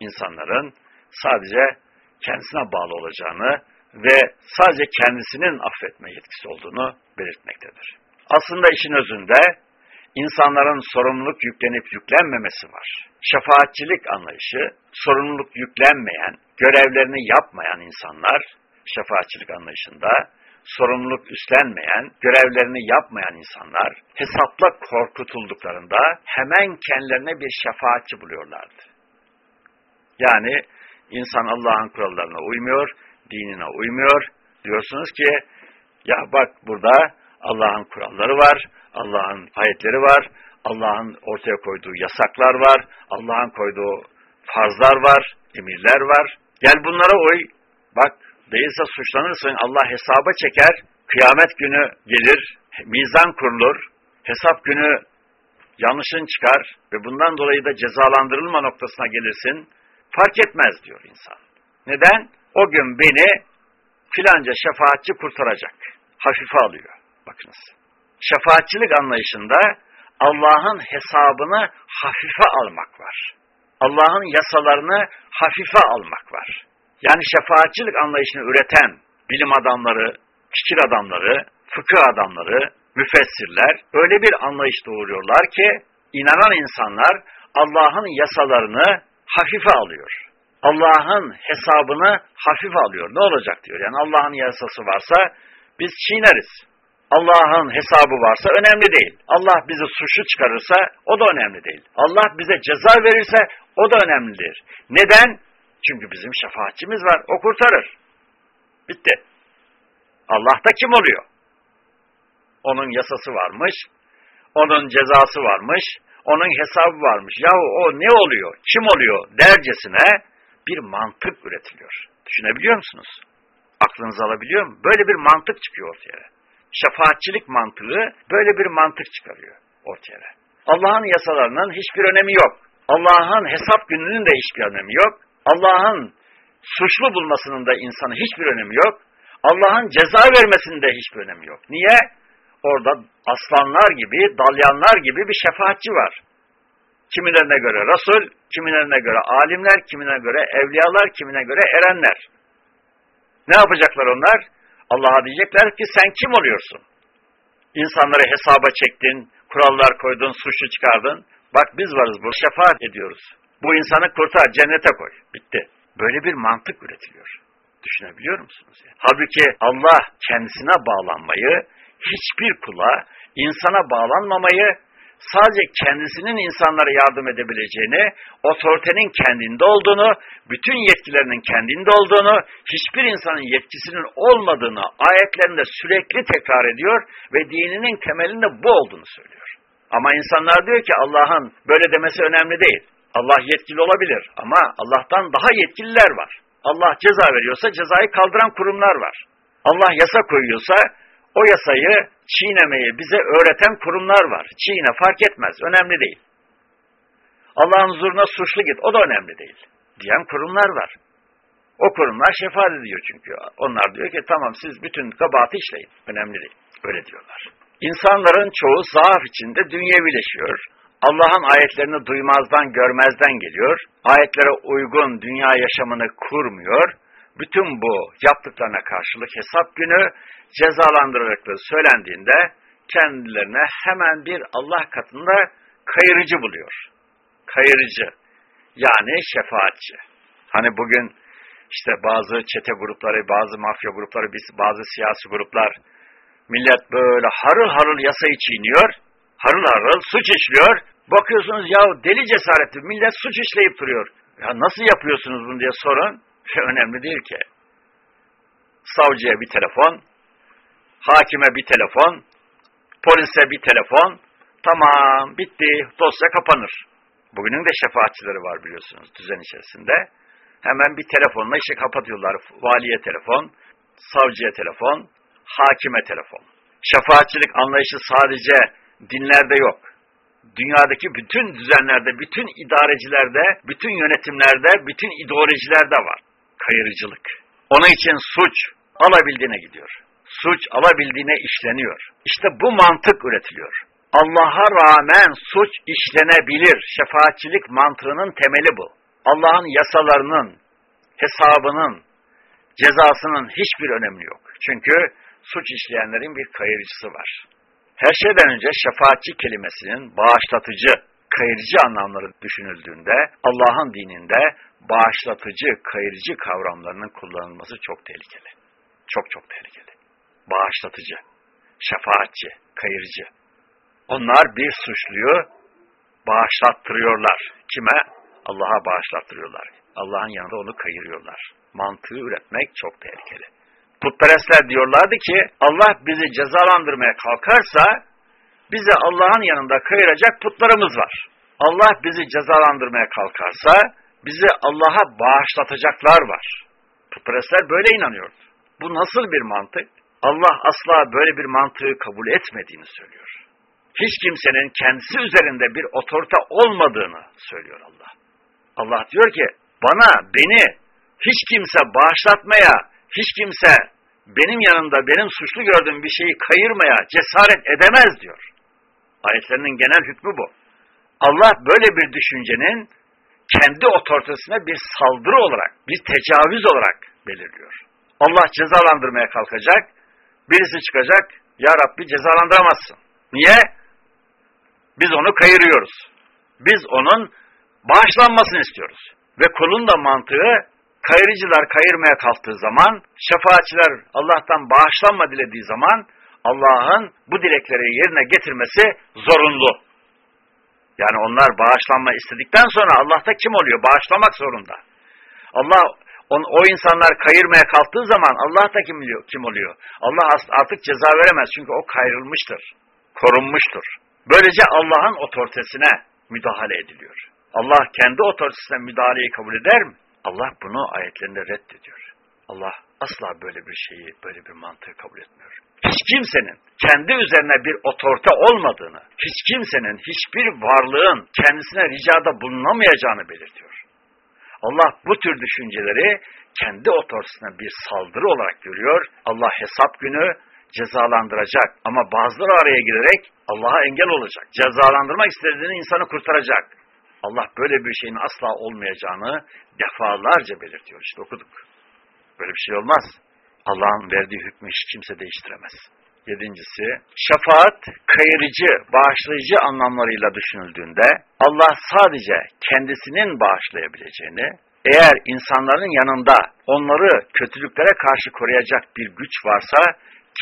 insanların sadece kendisine bağlı olacağını ve sadece kendisinin affetme yetkisi olduğunu belirtmektedir. Aslında işin özünde insanların sorumluluk yüklenip yüklenmemesi var. Şefaatçilik anlayışı, sorumluluk yüklenmeyen, görevlerini yapmayan insanlar, şefaatçilik anlayışında, sorumluluk üstlenmeyen, görevlerini yapmayan insanlar, hesapla korkutulduklarında hemen kendilerine bir şefaatçi buluyorlardı. Yani insan Allah'ın kurallarına uymuyor, dinine uymuyor. Diyorsunuz ki, ya bak burada Allah'ın kuralları var, Allah'ın ayetleri var, Allah'ın ortaya koyduğu yasaklar var, Allah'ın koyduğu farzlar var, emirler var. Gel bunlara uy. Bak değilse suçlanırsın, Allah hesaba çeker, kıyamet günü gelir, mizan kurulur, hesap günü yanlışın çıkar ve bundan dolayı da cezalandırılma noktasına gelirsin. Fark etmez diyor insan. Neden? O gün beni filanca şefaatçi kurtaracak. Hafife alıyor. Bakınız. Şefaatçilik anlayışında Allah'ın hesabını hafife almak var. Allah'ın yasalarını hafife almak var. Yani şefaatçilik anlayışını üreten bilim adamları, fikir adamları, fıkıh adamları, müfessirler öyle bir anlayış doğuruyorlar ki inanan insanlar Allah'ın yasalarını hafife alıyor. Allah'ın hesabını hafife alıyor. Ne olacak diyor. Yani Allah'ın yasası varsa biz çiğneriz. Allah'ın hesabı varsa önemli değil. Allah bizi suçlu çıkarırsa o da önemli değil. Allah bize ceza verirse o da önemlidir. Neden? Çünkü bizim şefaatçimiz var. O kurtarır. Bitti. Allah da kim oluyor? Onun yasası varmış. Onun cezası varmış. Onun hesabı varmış. Yahu o ne oluyor? Kim oluyor? Dercesine bir mantık üretiliyor. Düşünebiliyor musunuz? Aklınızı alabiliyor mu? Böyle bir mantık çıkıyor ortaya. Şefaatçilik mantığı böyle bir mantık çıkarıyor ortaya. Allah'ın yasalarının hiçbir önemi yok. Allah'ın hesap gününün de hiçbir önemi yok. Allah'ın suçlu bulmasının da insanı hiçbir önemi yok. Allah'ın ceza vermesinin de hiçbir önemi yok. Niye? Orada aslanlar gibi, dalyanlar gibi bir şefaatçi var. Kimilerine göre Resul, kimilerine göre alimler, kimine göre evliyalar, kimine göre erenler. Ne yapacaklar onlar? Allah'a diyecekler ki sen kim oluyorsun? İnsanları hesaba çektin, kurallar koydun, suçlu çıkardın. Bak biz varız bu şefaat ediyoruz. Bu insanı kurtar, cennete koy. Bitti. Böyle bir mantık üretiliyor. Düşünebiliyor musunuz? Yani? Halbuki Allah kendisine bağlanmayı, hiçbir kula, insana bağlanmamayı, sadece kendisinin insanlara yardım edebileceğini, otoritenin kendinde olduğunu, bütün yetkilerinin kendinde olduğunu, hiçbir insanın yetkisinin olmadığını ayetlerinde sürekli tekrar ediyor ve dininin temelinde bu olduğunu söylüyor. Ama insanlar diyor ki Allah'ın böyle demesi önemli değil. Allah yetkili olabilir ama Allah'tan daha yetkililer var. Allah ceza veriyorsa cezayı kaldıran kurumlar var. Allah yasa koyuyorsa o yasayı çiğnemeyi bize öğreten kurumlar var. Çiğne fark etmez, önemli değil. Allah'ın huzuruna suçlu git, o da önemli değil. Diyen kurumlar var. O kurumlar şefaat ediyor çünkü. Onlar diyor ki tamam siz bütün kabahatı işleyin. Önemli değil. Öyle diyorlar. İnsanların çoğu zaaf içinde dünyevileşiyor. Allah'ın ayetlerini duymazdan, görmezden geliyor. Ayetlere uygun dünya yaşamını kurmuyor. Bütün bu yaptıklarına karşılık hesap günü cezalandırıldıkları söylendiğinde kendilerine hemen bir Allah katında kayırıcı buluyor. Kayırıcı. Yani şefaatçi. Hani bugün işte bazı çete grupları, bazı mafya grupları, bazı siyasi gruplar millet böyle harıl harıl yasayı çiğniyor, harıl harıl suç işliyor. Bakıyorsunuz ya deli cesaretli millet suç işleyip duruyor. Ya nasıl yapıyorsunuz bunu diye sorun. Önemli değil ki. Savcıya bir telefon, hakime bir telefon, polise bir telefon, tamam bitti, dosya kapanır. Bugünün de şefaatçileri var biliyorsunuz düzen içerisinde. Hemen bir telefonla işi kapatıyorlar. Valiye telefon, savcıya telefon, hakime telefon. Şefaatçilik anlayışı sadece dinlerde yok. dünyadaki bütün düzenlerde, bütün idarecilerde, bütün yönetimlerde, bütün ideolojilerde var. Kayırıcılık. Onun için suç alabildiğine gidiyor. Suç alabildiğine işleniyor. İşte bu mantık üretiliyor. Allah'a rağmen suç işlenebilir. Şefaatçilik mantığının temeli bu. Allah'ın yasalarının, hesabının, cezasının hiçbir önemi yok. Çünkü suç işleyenlerin bir kayırıcısı var. Her şeyden önce şefaatçi kelimesinin bağışlatıcı, kayırıcı anlamları düşünüldüğünde Allah'ın dininde bağışlatıcı, kayırıcı kavramlarının kullanılması çok tehlikeli. Çok çok tehlikeli. Bağışlatıcı, şefaatçi, kayırıcı. Onlar bir suçluyu bağışlattırıyorlar. Kime? Allah'a bağışlattırıyorlar. Allah'ın yanında onu kayırıyorlar. Mantığı üretmek çok tehlikeli. Putperestler diyorlardı ki Allah bizi cezalandırmaya kalkarsa bize Allah'ın yanında kayıracak putlarımız var. Allah bizi cezalandırmaya kalkarsa bizi Allah'a bağışlatacaklar var. Putperestler böyle inanıyordu. Bu nasıl bir mantık? Allah asla böyle bir mantığı kabul etmediğini söylüyor. Hiç kimsenin kendisi üzerinde bir otorite olmadığını söylüyor Allah. Allah diyor ki bana, beni hiç kimse bağışlatmaya, hiç kimse benim yanında benim suçlu gördüğüm bir şeyi kayırmaya cesaret edemez diyor. Ayetlerinin genel hükmü bu. Allah böyle bir düşüncenin kendi otoritesine bir saldırı olarak, bir tecavüz olarak belirliyor. Allah cezalandırmaya kalkacak, birisi çıkacak, Ya Rabbi cezalandıramazsın. Niye? Biz onu kayırıyoruz. Biz onun bağışlanmasını istiyoruz. Ve kulun da mantığı kayırıcılar kayırmaya kalktığı zaman, şefaatçiler Allah'tan bağışlanma dilediği zaman Allah'ın bu dilekleri yerine getirmesi zorunlu. Yani onlar bağışlanma istedikten sonra Allah da kim oluyor? Bağışlamak zorunda. Allah on, o insanlar kayırmaya kalktığı zaman Allah da kim, kim oluyor? Allah artık ceza veremez çünkü o kayrılmıştır, korunmuştur. Böylece Allah'ın otoritesine müdahale ediliyor. Allah kendi otoritesine müdahaleyi kabul eder mi? Allah bunu ayetlerinde reddediyor. Allah asla böyle bir şeyi, böyle bir mantığı kabul etmiyor. Hiç kimsenin kendi üzerine bir otorite olmadığını, hiç kimsenin hiçbir varlığın kendisine ricada bulunamayacağını belirtiyor. Allah bu tür düşünceleri kendi otoritesine bir saldırı olarak görüyor. Allah hesap günü cezalandıracak ama bazıları araya girerek Allah'a engel olacak. Cezalandırmak istediğini insanı kurtaracak. Allah böyle bir şeyin asla olmayacağını defalarca belirtiyor. İşte okuduk. Böyle bir şey olmaz. Allah'ın verdiği hükmü hiç kimse değiştiremez. Yedincisi, şefaat, kayırıcı, bağışlayıcı anlamlarıyla düşünüldüğünde Allah sadece kendisinin bağışlayabileceğini, eğer insanların yanında onları kötülüklere karşı koruyacak bir güç varsa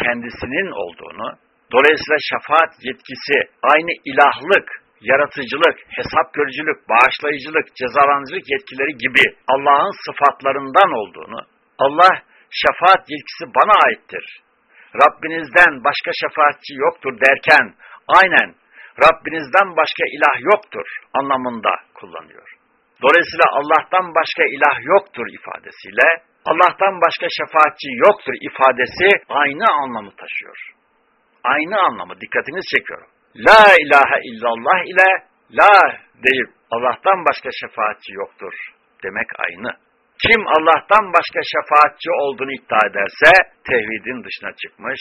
kendisinin olduğunu, dolayısıyla şefaat yetkisi aynı ilahlık, yaratıcılık, hesap görücülük, bağışlayıcılık, cezalandırıcılık yetkileri gibi Allah'ın sıfatlarından olduğunu, Allah şefaat yetkisi bana aittir. Rabbinizden başka şefaatçi yoktur derken aynen Rabbinizden başka ilah yoktur anlamında kullanıyor. Dolayısıyla Allah'tan başka ilah yoktur ifadesiyle Allah'tan başka şefaatçi yoktur ifadesi aynı anlamı taşıyor. Aynı anlamı dikkatinizi çekiyorum. La ilahe illallah ile la deyip Allah'tan başka şefaatçi yoktur demek aynı. Kim Allah'tan başka şefaatçi olduğunu iddia ederse tevhidin dışına çıkmış,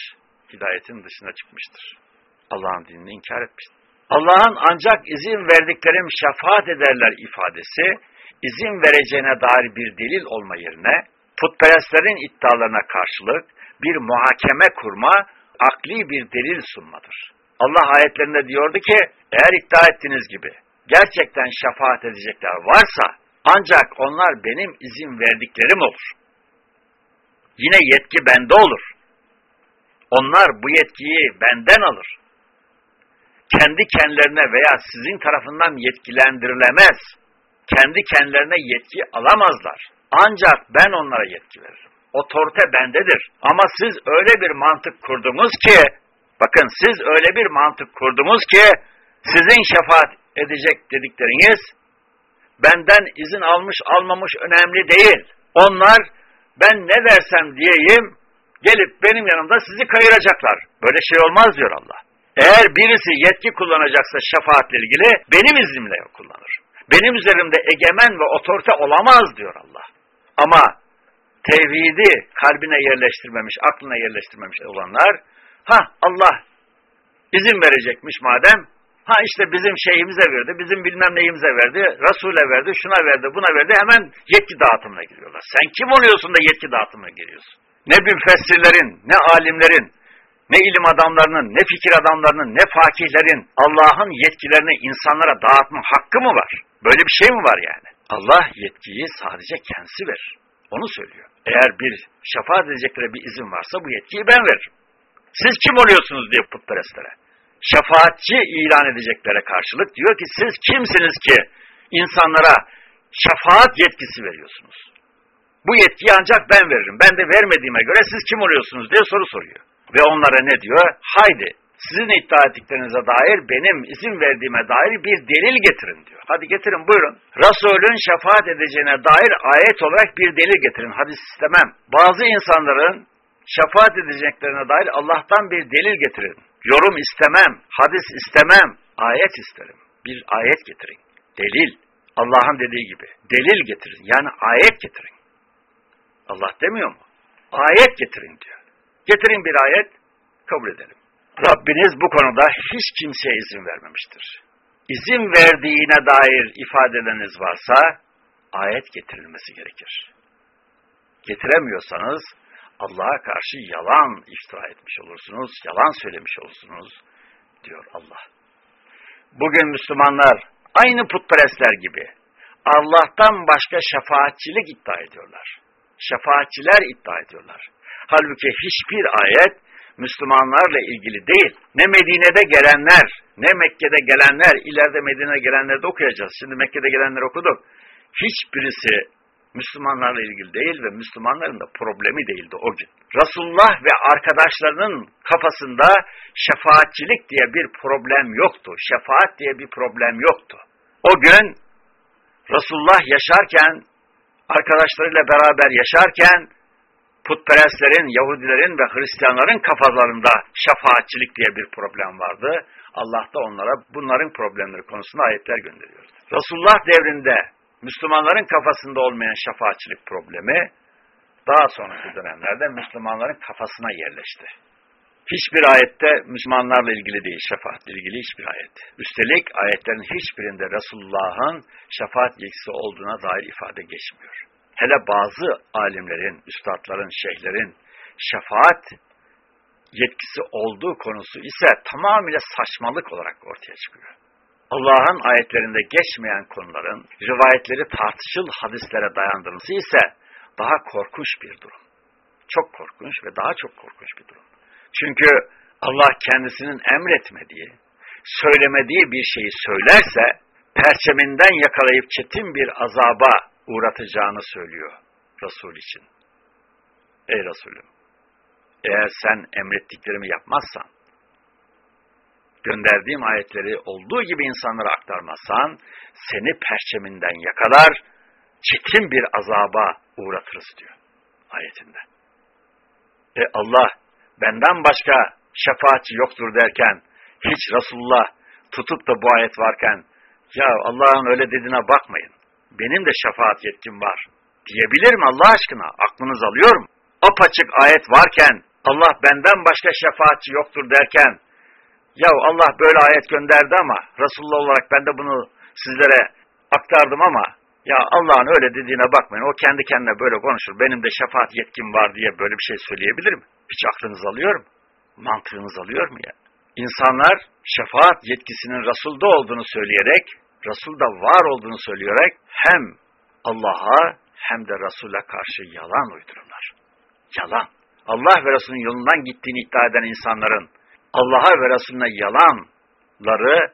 hidayetin dışına çıkmıştır. Allah'ın dinini inkar etmiştir. Allah'ın ancak izin verdiklerim şefaat ederler ifadesi, izin vereceğine dair bir delil olma yerine, putperestlerin iddialarına karşılık bir muhakeme kurma, akli bir delil sunmadır. Allah ayetlerinde diyordu ki, eğer iddia ettiğiniz gibi gerçekten şefaat edecekler varsa, ancak onlar benim izin verdiklerim olur. Yine yetki bende olur. Onlar bu yetkiyi benden alır. Kendi kendilerine veya sizin tarafından yetkilendirilemez. Kendi kendilerine yetki alamazlar. Ancak ben onlara yetki veririm. Otorite bendedir. Ama siz öyle bir mantık kurdunuz ki, bakın siz öyle bir mantık kurdunuz ki, sizin şefaat edecek dedikleriniz, benden izin almış almamış önemli değil. Onlar, ben ne dersem diyeyim, gelip benim yanımda sizi kayıracaklar. Böyle şey olmaz diyor Allah. Eğer birisi yetki kullanacaksa şefaatle ilgili benim iznimle kullanır. Benim üzerimde egemen ve otorite olamaz diyor Allah. Ama tevhidi kalbine yerleştirmemiş, aklına yerleştirmemiş olanlar, ha Allah izin verecekmiş madem, ha işte bizim şeyimize verdi, bizim bilmem neyimize verdi, Resul'e verdi, şuna verdi, buna verdi, hemen yetki dağıtımına giriyorlar. Sen kim oluyorsun da yetki dağıtımına giriyorsun? Ne müfessirlerin, ne alimlerin, ne ilim adamlarının, ne fikir adamlarının, ne fakihlerin Allah'ın yetkilerini insanlara dağıtma hakkı mı var? Böyle bir şey mi var yani? Allah yetkiyi sadece kendisi verir. Onu söylüyor. Eğer bir şefaat edeceklere bir izin varsa bu yetkiyi ben veririm. Siz kim oluyorsunuz diye putperestlere. Şefaatçi ilan edeceklere karşılık diyor ki siz kimsiniz ki insanlara şefaat yetkisi veriyorsunuz. Bu yetkiyi ancak ben veririm. Ben de vermediğime göre siz kim oluyorsunuz diye soru soruyor. Ve onlara ne diyor? Haydi sizin iddia ettiklerinize dair benim izin verdiğime dair bir delil getirin diyor. Hadi getirin buyurun. Resulün şefaat edeceğine dair ayet olarak bir delil getirin. Hadis istemem. Bazı insanların şefaat edeceklerine dair Allah'tan bir delil getirin. Yorum istemem, hadis istemem, ayet isterim. Bir ayet getirin. Delil. Allah'ın dediği gibi. Delil getirin. Yani ayet getirin. Allah demiyor mu? Ayet getirin diyor. Getirin bir ayet, kabul edelim. Rabbiniz bu konuda hiç kimseye izin vermemiştir. İzin verdiğine dair ifadeleriniz varsa ayet getirilmesi gerekir. Getiremiyorsanız Allah'a karşı yalan iftira etmiş olursunuz, yalan söylemiş olursunuz diyor Allah. Bugün Müslümanlar aynı putperestler gibi Allah'tan başka şefaatçilik iddia ediyorlar. Şefaatçiler iddia ediyorlar. Halbuki hiçbir ayet Müslümanlarla ilgili değil. Ne Medine'de gelenler, ne Mekke'de gelenler, ileride Medine'de gelenleri de okuyacağız. Şimdi Mekke'de gelenleri okuduk. Hiçbirisi Müslümanlarla ilgili değil ve Müslümanların da problemi değildi o gün. Resulullah ve arkadaşlarının kafasında şefaatçilik diye bir problem yoktu. Şefaat diye bir problem yoktu. O gün Resulullah yaşarken, arkadaşlarıyla beraber yaşarken putperestlerin, Yahudilerin ve Hristiyanların kafalarında şefaatçilik diye bir problem vardı. Allah da onlara bunların problemleri konusunda ayetler gönderiyor. Resulullah devrinde Müslümanların kafasında olmayan şefaatçilik problemi daha sonraki dönemlerde Müslümanların kafasına yerleşti. Hiçbir ayette Müslümanlarla ilgili değil, şefaatle ilgili hiçbir ayet. Üstelik ayetlerin hiçbirinde Resulullah'ın şefaat yetkisi olduğuna dair ifade geçmiyor. Hele bazı alimlerin, üstadların, şeyhlerin şefaat yetkisi olduğu konusu ise tamamıyla saçmalık olarak ortaya çıkıyor. Allah'ın ayetlerinde geçmeyen konuların rivayetleri tartışıl hadislere dayandırması ise daha korkunç bir durum. Çok korkunç ve daha çok korkunç bir durum. Çünkü Allah kendisinin emretmediği, söylemediği bir şeyi söylerse, perçeminden yakalayıp çetin bir azaba uğratacağını söylüyor Resul için. Ey Resulüm, eğer sen emrettiklerimi yapmazsan, gönderdiğim ayetleri olduğu gibi insanlara aktarmazsan, seni perçeminden yakalar, çetin bir azaba uğratırız diyor ayetinde. E Allah benden başka şefaatçi yoktur derken, hiç Resulullah tutup da bu ayet varken, ya Allah'ın öyle dediğine bakmayın, benim de şefaat yetkim var diyebilir mi Allah aşkına? Aklınız alıyor mu? Apaçık ayet varken, Allah benden başka şefaatçi yoktur derken, ya Allah böyle ayet gönderdi ama Resulullah olarak ben de bunu sizlere aktardım ama ya Allah'ın öyle dediğine bakmayın. O kendi kendine böyle konuşur. Benim de şefaat yetkim var diye böyle bir şey söyleyebilir mi? Hiç aklınız alıyor mu? Mantığınız alıyor mu ya? İnsanlar şefaat yetkisinin Resul'da olduğunu söyleyerek, Resul'da var olduğunu söyleyerek hem Allah'a hem de Resul'e karşı yalan uydururlar. Yalan. Allah ve Resul'ün yolundan gittiğini iddia eden insanların Allah'a ve Resulüne yalanları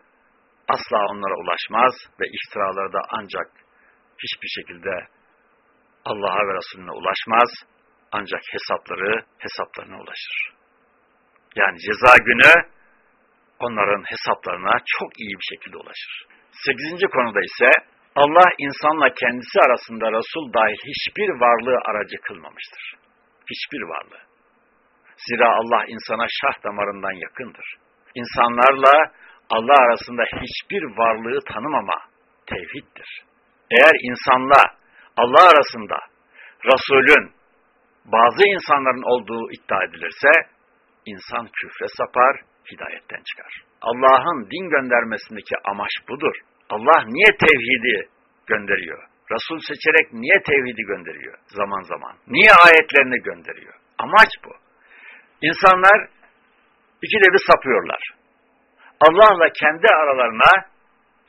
asla onlara ulaşmaz ve iftiraları da ancak hiçbir şekilde Allah'a ve Resulüne ulaşmaz. Ancak hesapları hesaplarına ulaşır. Yani ceza günü onların hesaplarına çok iyi bir şekilde ulaşır. Sekizinci konuda ise Allah insanla kendisi arasında Resul dahil hiçbir varlığı aracı kılmamıştır. Hiçbir varlığı. Zira Allah insana şah damarından yakındır. insanlarla Allah arasında hiçbir varlığı tanımama tevhiddir. Eğer insanla Allah arasında Resulün bazı insanların olduğu iddia edilirse insan küfre sapar, hidayetten çıkar. Allah'ın din göndermesindeki amaç budur. Allah niye tevhidi gönderiyor? Resul seçerek niye tevhidi gönderiyor zaman zaman? Niye ayetlerini gönderiyor? Amaç bu. İnsanlar ikide bir sapıyorlar. Allah'la kendi aralarına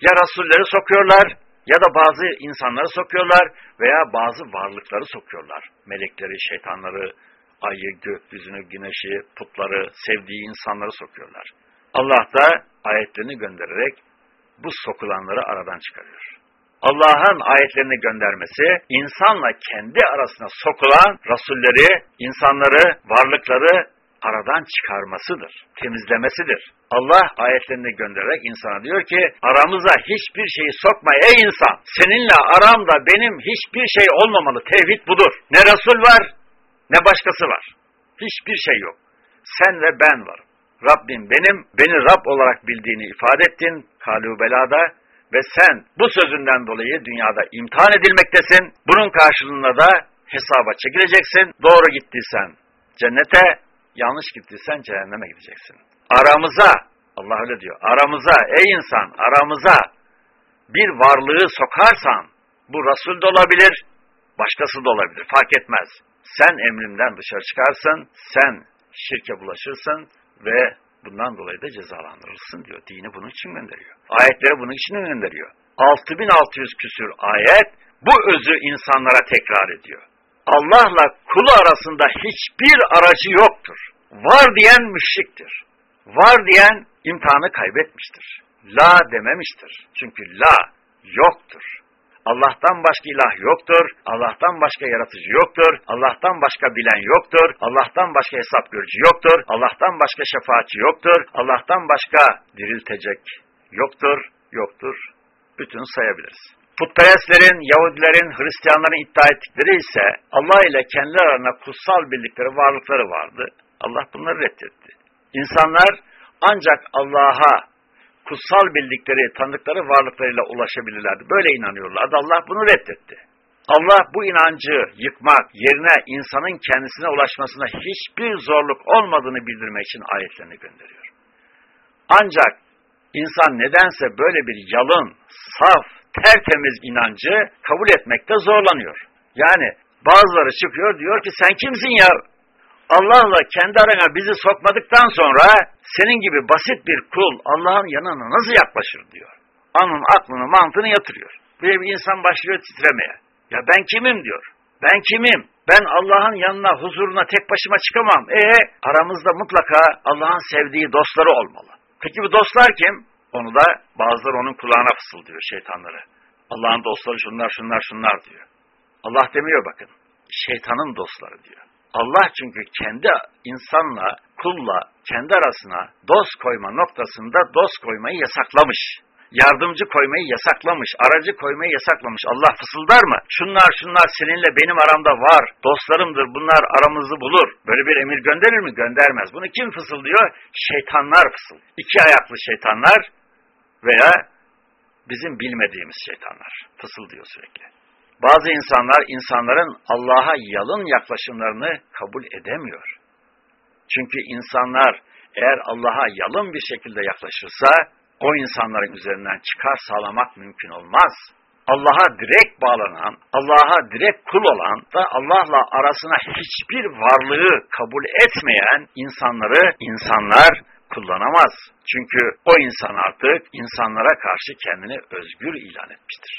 ya Resulleri sokuyorlar ya da bazı insanları sokuyorlar veya bazı varlıkları sokuyorlar. Melekleri, şeytanları, ayı, gökyüzünü, güneşi, putları, sevdiği insanları sokuyorlar. Allah da ayetlerini göndererek bu sokulanları aradan çıkarıyor. Allah'ın ayetlerini göndermesi, insanla kendi arasına sokulan rasulleri, insanları, varlıkları aradan çıkarmasıdır, temizlemesidir. Allah ayetlerini göndererek insana diyor ki, aramıza hiçbir şeyi sokma ey insan. Seninle aramda benim hiçbir şey olmamalı. Tevhid budur. Ne Resul var, ne başkası var. Hiçbir şey yok. Sen ve ben varım. Rabbim benim, beni Rab olarak bildiğini ifade ettin, kalubelada ve sen bu sözünden dolayı dünyada imtihan edilmektesin. Bunun karşılığında da hesaba çekileceksin. Doğru gittiysen cennete, yanlış gittiysen cehenneme gideceksin. Aramıza, Allah öyle diyor, aramıza ey insan, aramıza bir varlığı sokarsan, bu Resul de olabilir, başkası da olabilir, fark etmez. Sen emrimden dışarı çıkarsın, sen şirke bulaşırsın ve bundan dolayı da cezalandırılsın diyor. Dini bunun için gönderiyor. Ayetleri bunun için gönderiyor. 6600 küsür ayet bu özü insanlara tekrar ediyor. Allah'la kulu arasında hiçbir aracı yoktur. Var diyen müşriktir. Var diyen imtihanı kaybetmiştir. La dememiştir. Çünkü la yoktur. Allah'tan başka ilah yoktur. Allah'tan başka yaratıcı yoktur. Allah'tan başka bilen yoktur. Allah'tan başka hesap görücü yoktur. Allah'tan başka şefaatçi yoktur. Allah'tan başka diriltecek yoktur. Yoktur. Bütün sayabiliriz. Putperestlerin, Yahudilerin, Hristiyanların iddia ettikleri ise Allah ile kendi aralarında kutsal bildikleri varlıkları vardı. Allah bunları reddetti. İnsanlar ancak Allah'a kutsal bildikleri, tanıdıkları varlıklarıyla ulaşabilirlerdi. Böyle inanıyorlardı. Allah bunu reddetti. Allah bu inancı yıkmak, yerine insanın kendisine ulaşmasına hiçbir zorluk olmadığını bildirmek için ayetlerini gönderiyor. Ancak insan nedense böyle bir yalın, saf, tertemiz inancı kabul etmekte zorlanıyor. Yani bazıları çıkıyor diyor ki sen kimsin ya? Allah'la kendi arana bizi sokmadıktan sonra senin gibi basit bir kul Allah'ın yanına nasıl yaklaşır diyor. Anın aklını mantığını yatırıyor. Böyle bir insan başlıyor titremeye. Ya ben kimim diyor. Ben kimim? Ben Allah'ın yanına, huzuruna tek başıma çıkamam. E aramızda mutlaka Allah'ın sevdiği dostları olmalı. Peki bu dostlar kim? Onu da bazıları onun kulağına fısıldıyor şeytanları. Allah'ın dostları şunlar şunlar şunlar diyor. Allah demiyor bakın. Şeytanın dostları diyor. Allah çünkü kendi insanla, kulla, kendi arasına dost koyma noktasında dost koymayı yasaklamış. Yardımcı koymayı yasaklamış, aracı koymayı yasaklamış. Allah fısıldar mı? Şunlar şunlar seninle benim aramda var, dostlarımdır, bunlar aramızı bulur. Böyle bir emir gönderir mi? Göndermez. Bunu kim fısıldıyor? Şeytanlar fısıl. İki ayaklı şeytanlar veya bizim bilmediğimiz şeytanlar fısıldıyor sürekli. Bazı insanlar insanların Allah'a yalın yaklaşımlarını kabul edemiyor. Çünkü insanlar eğer Allah'a yalın bir şekilde yaklaşırsa o insanların üzerinden çıkar sağlamak mümkün olmaz. Allah'a direkt bağlanan, Allah'a direkt kul olan da Allah'la arasına hiçbir varlığı kabul etmeyen insanları insanlar kullanamaz. Çünkü o insan artık insanlara karşı kendini özgür ilan etmiştir.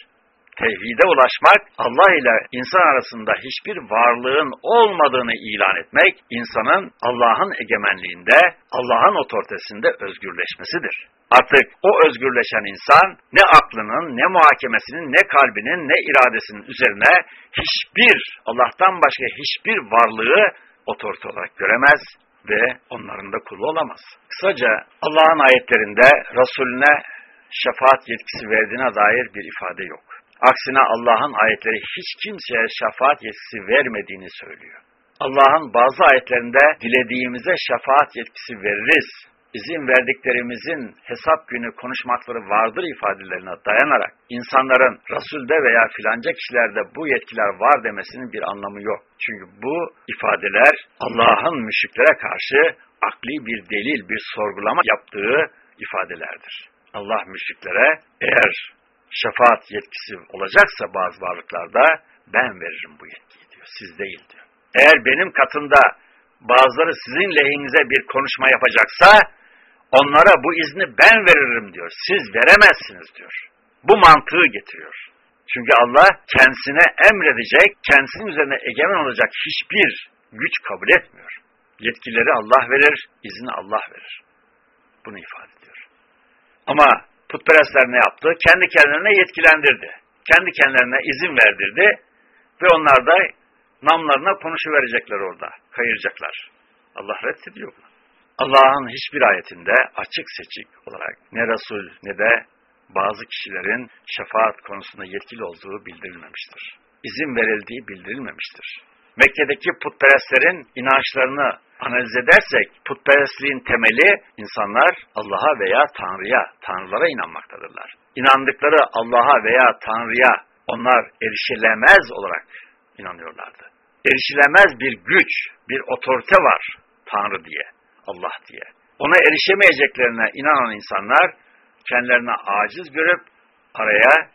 Tevhide ulaşmak, Allah ile insan arasında hiçbir varlığın olmadığını ilan etmek, insanın Allah'ın egemenliğinde, Allah'ın otoritesinde özgürleşmesidir. Artık o özgürleşen insan ne aklının, ne muhakemesinin, ne kalbinin, ne iradesinin üzerine hiçbir, Allah'tan başka hiçbir varlığı otorite olarak göremez ve onların da kulu olamaz. Kısaca Allah'ın ayetlerinde Resulüne şefaat yetkisi verdiğine dair bir ifade yok. Aksine Allah'ın ayetleri hiç kimseye şefaat yetkisi vermediğini söylüyor. Allah'ın bazı ayetlerinde dilediğimize şefaat yetkisi veririz izin verdiklerimizin hesap günü konuşmakları vardır ifadelerine dayanarak insanların Resul'de veya filanca kişilerde bu yetkiler var demesinin bir anlamı yok. Çünkü bu ifadeler Allah'ın müşriklere karşı akli bir delil, bir sorgulama yaptığı ifadelerdir. Allah müşriklere eğer şefaat yetkisi olacaksa bazı varlıklarda ben veririm bu yetkiyi diyor. Siz değil diyor. Eğer benim katımda bazıları sizin lehinize bir konuşma yapacaksa onlara bu izni ben veririm diyor. Siz veremezsiniz diyor. Bu mantığı getiriyor. Çünkü Allah kendisine emredecek, kendisinin üzerine egemen olacak hiçbir güç kabul etmiyor. Yetkileri Allah verir, izni Allah verir. Bunu ifade ediyor. Ama putperestler ne yaptı? Kendi kendilerine yetkilendirdi. Kendi kendilerine izin verdirdi ve onlar da namlarına konuşuverecekler orada. Kayıracaklar. Allah reddediyor bunu. Allah'ın hiçbir ayetinde açık seçik olarak ne Resul ne de bazı kişilerin şefaat konusunda yetkili olduğu bildirilmemiştir. İzin verildiği bildirilmemiştir. Mekke'deki putperestlerin inançlarını analiz edersek putperestliğin temeli insanlar Allah'a veya Tanrı'ya, Tanrılara inanmaktadırlar. İnandıkları Allah'a veya Tanrı'ya onlar erişilemez olarak inanıyorlardı. Erişilemez bir güç, bir otorite var Tanrı diye, Allah diye. Ona erişemeyeceklerine inanan insanlar kendilerine aciz görüp araya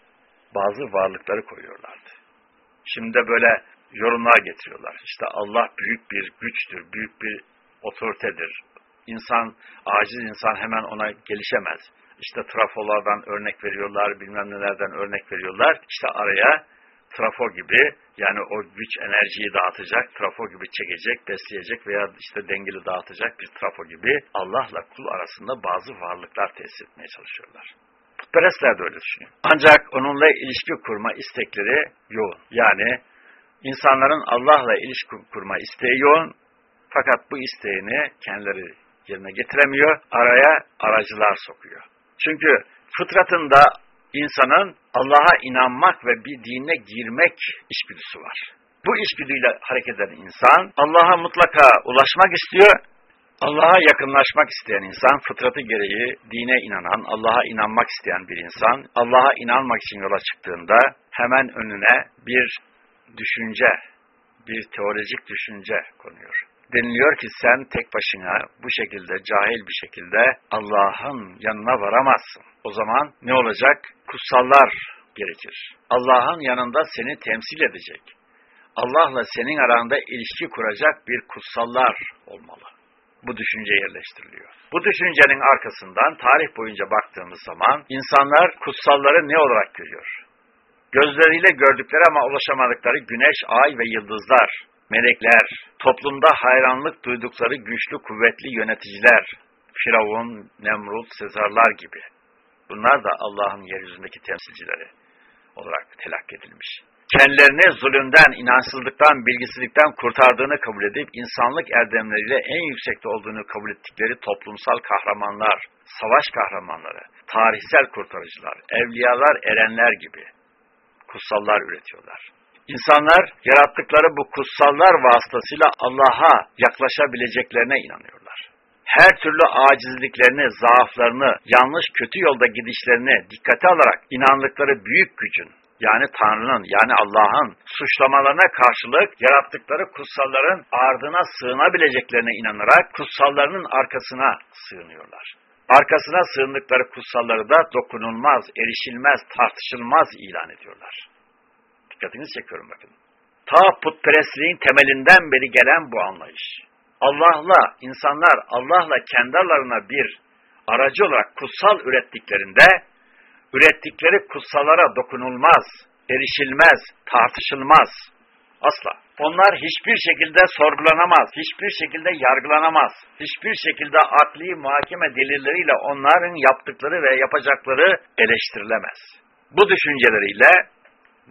bazı varlıkları koyuyorlardı. Şimdi de böyle yorumlar getiriyorlar. İşte Allah büyük bir güçtür, büyük bir otoritedir. İnsan, aciz insan hemen ona gelişemez. İşte trafolardan örnek veriyorlar, bilmem nelerden örnek veriyorlar. İşte araya trafo gibi yani o güç enerjiyi dağıtacak, trafo gibi çekecek, besleyecek veya işte dengeli dağıtacak bir trafo gibi Allah'la kul arasında bazı varlıklar tesis etmeye çalışıyorlar. Putperestler de öyle düşünüyor. Ancak onunla ilişki kurma istekleri yoğun. Yani insanların Allah'la ilişki kurma isteği yoğun. Fakat bu isteğini kendileri yerine getiremiyor. Araya aracılar sokuyor. Çünkü fıtratında insanın Allah'a inanmak ve bir dine girmek içgüdüsü var. Bu içgüdüyle hareket eden insan Allah'a mutlaka ulaşmak istiyor. Allah'a yakınlaşmak isteyen insan, fıtratı gereği dine inanan, Allah'a inanmak isteyen bir insan, Allah'a inanmak için yola çıktığında hemen önüne bir düşünce, bir teolojik düşünce konuyor. Deniliyor ki sen tek başına bu şekilde, cahil bir şekilde Allah'ın yanına varamazsın. O zaman ne olacak? Kutsallar gerekir. Allah'ın yanında seni temsil edecek. Allah'la senin aranda ilişki kuracak bir kutsallar olmalı. Bu düşünce yerleştiriliyor. Bu düşüncenin arkasından tarih boyunca baktığımız zaman insanlar kutsalları ne olarak görüyor? Gözleriyle gördükleri ama ulaşamadıkları güneş, ay ve yıldızlar, melekler, toplumda hayranlık duydukları güçlü kuvvetli yöneticiler, Firavun, Nemrut, Sezarlar gibi. Bunlar da Allah'ın yeryüzündeki temsilcileri olarak telakki edilmiş. Kendilerini zulümden, inançsızlıktan, bilgisizlikten kurtardığını kabul edip insanlık erdemleriyle en yüksekte olduğunu kabul ettikleri toplumsal kahramanlar, savaş kahramanları, tarihsel kurtarıcılar, evliyalar, erenler gibi kutsallar üretiyorlar. İnsanlar yarattıkları bu kutsallar vasıtasıyla Allah'a yaklaşabileceklerine inanıyorlar. Her türlü acizliklerini, zaaflarını, yanlış kötü yolda gidişlerini dikkate alarak inandıkları büyük gücün, yani Tanrı'nın, yani Allah'ın suçlamalarına karşılık yarattıkları kutsalların ardına sığınabileceklerine inanarak kutsallarının arkasına sığınıyorlar. Arkasına sığındıkları kutsalları da dokunulmaz, erişilmez, tartışılmaz ilan ediyorlar. Dikkatinizi çekiyorum bakın. Ta putperestliğin temelinden beri gelen bu anlayış. Allah'la, insanlar Allah'la kendi aralarına bir aracı olarak kutsal ürettiklerinde, ürettikleri kutsalara dokunulmaz, erişilmez, tartışılmaz. Asla. Onlar hiçbir şekilde sorgulanamaz, hiçbir şekilde yargılanamaz, hiçbir şekilde akli muhakeme delilleriyle onların yaptıkları ve yapacakları eleştirilemez. Bu düşünceleriyle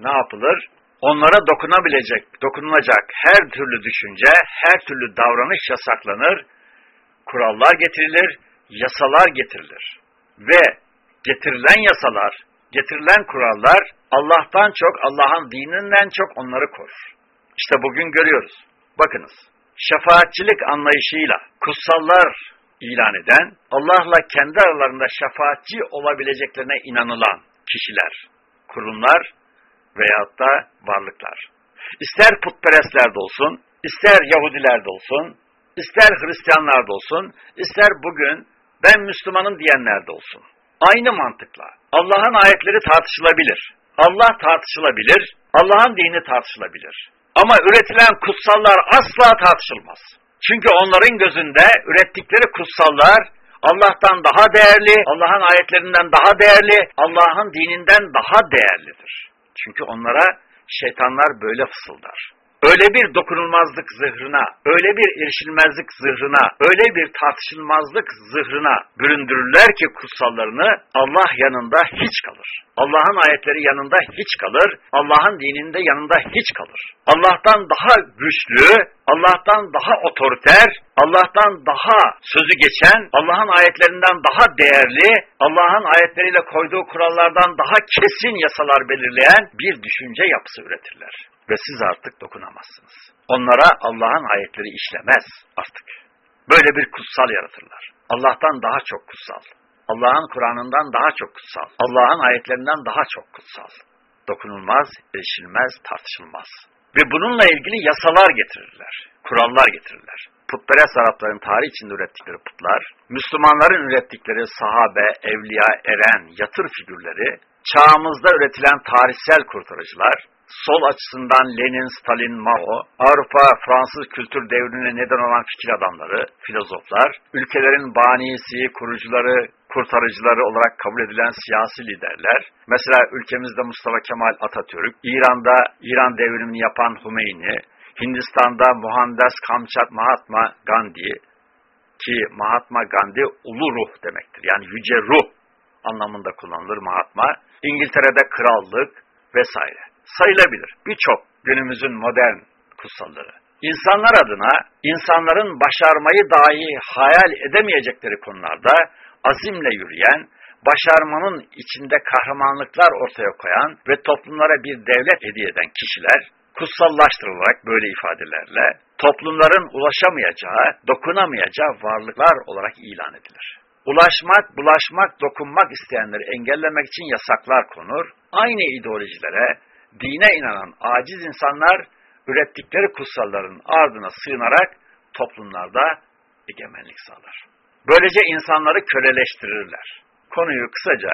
ne yapılır? Onlara dokunabilecek, dokunulacak her türlü düşünce, her türlü davranış yasaklanır, kurallar getirilir, yasalar getirilir. Ve getirilen yasalar, getirilen kurallar Allah'tan çok, Allah'ın dininden çok onları korur. İşte bugün görüyoruz. Bakınız, şefaatçilik anlayışıyla kutsallar ilan eden, Allah'la kendi aralarında şefaatçi olabileceklerine inanılan kişiler, kurumlar veyahut da varlıklar. İster putperestler de olsun, ister Yahudiler de olsun, ister Hristiyanlar da olsun, ister bugün ben Müslümanım diyenler de olsun. Aynı mantıkla Allah'ın ayetleri tartışılabilir. Allah tartışılabilir, Allah'ın dini tartışılabilir. Ama üretilen kutsallar asla tartışılmaz. Çünkü onların gözünde ürettikleri kutsallar Allah'tan daha değerli, Allah'ın ayetlerinden daha değerli, Allah'ın dininden daha değerlidir. Çünkü onlara şeytanlar böyle fısıldar öyle bir dokunulmazlık zırhına, öyle bir erişilmezlik zırhına, öyle bir tartışılmazlık zırhına büründürürler ki kutsallarını Allah yanında hiç kalır. Allah'ın ayetleri yanında hiç kalır, Allah'ın dininde yanında hiç kalır. Allah'tan daha güçlü, Allah'tan daha otoriter, Allah'tan daha sözü geçen, Allah'ın ayetlerinden daha değerli, Allah'ın ayetleriyle koyduğu kurallardan daha kesin yasalar belirleyen bir düşünce yapısı üretirler ve siz artık dokunamazsınız. Onlara Allah'ın ayetleri işlemez artık. Böyle bir kutsal yaratırlar. Allah'tan daha çok kutsal. Allah'ın Kur'an'ından daha çok kutsal. Allah'ın ayetlerinden daha çok kutsal. Dokunulmaz, erişilmez, tartışılmaz. Ve bununla ilgili yasalar getirirler, kurallar getirirler. Putperest Arapların tarih içinde ürettikleri putlar, Müslümanların ürettikleri sahabe, evliya, eren, yatır figürleri, çağımızda üretilen tarihsel kurtarıcılar, sol açısından Lenin, Stalin, Mao, Avrupa, Fransız kültür devrine neden olan fikir adamları, filozoflar, ülkelerin banisi, kurucuları, kurtarıcıları olarak kabul edilen siyasi liderler, mesela ülkemizde Mustafa Kemal Atatürk, İran'da İran devrimini yapan Hümeyni, Hindistan'da Mohandas Kamçat Mahatma Gandhi, ki Mahatma Gandhi ulu ruh demektir. Yani yüce ruh anlamında kullanılır Mahatma. İngiltere'de krallık vesaire sayılabilir. Birçok günümüzün modern kutsalları. İnsanlar adına, insanların başarmayı dahi hayal edemeyecekleri konularda azimle yürüyen, başarmanın içinde kahramanlıklar ortaya koyan ve toplumlara bir devlet hediye eden kişiler, kutsallaştırılarak böyle ifadelerle toplumların ulaşamayacağı, dokunamayacağı varlıklar olarak ilan edilir. Ulaşmak, bulaşmak, dokunmak isteyenleri engellemek için yasaklar konur. Aynı ideolojilere, dine inanan aciz insanlar ürettikleri kutsalların ardına sığınarak toplumlarda egemenlik sağlar. Böylece insanları köleleştirirler. Konuyu kısaca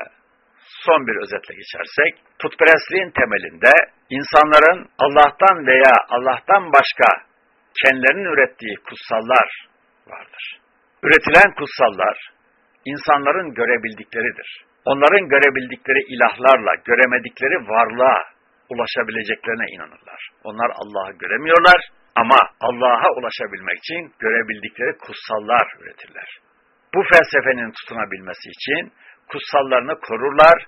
son bir özetle geçersek, putperestliğin temelinde insanların Allah'tan veya Allah'tan başka kendilerinin ürettiği kutsallar vardır. Üretilen kutsallar insanların görebildikleridir. Onların görebildikleri ilahlarla göremedikleri varlığa ulaşabileceklerine inanırlar. Onlar Allah'ı göremiyorlar ama Allah'a ulaşabilmek için görebildikleri kutsallar üretirler. Bu felsefenin tutunabilmesi için kutsallarını korurlar,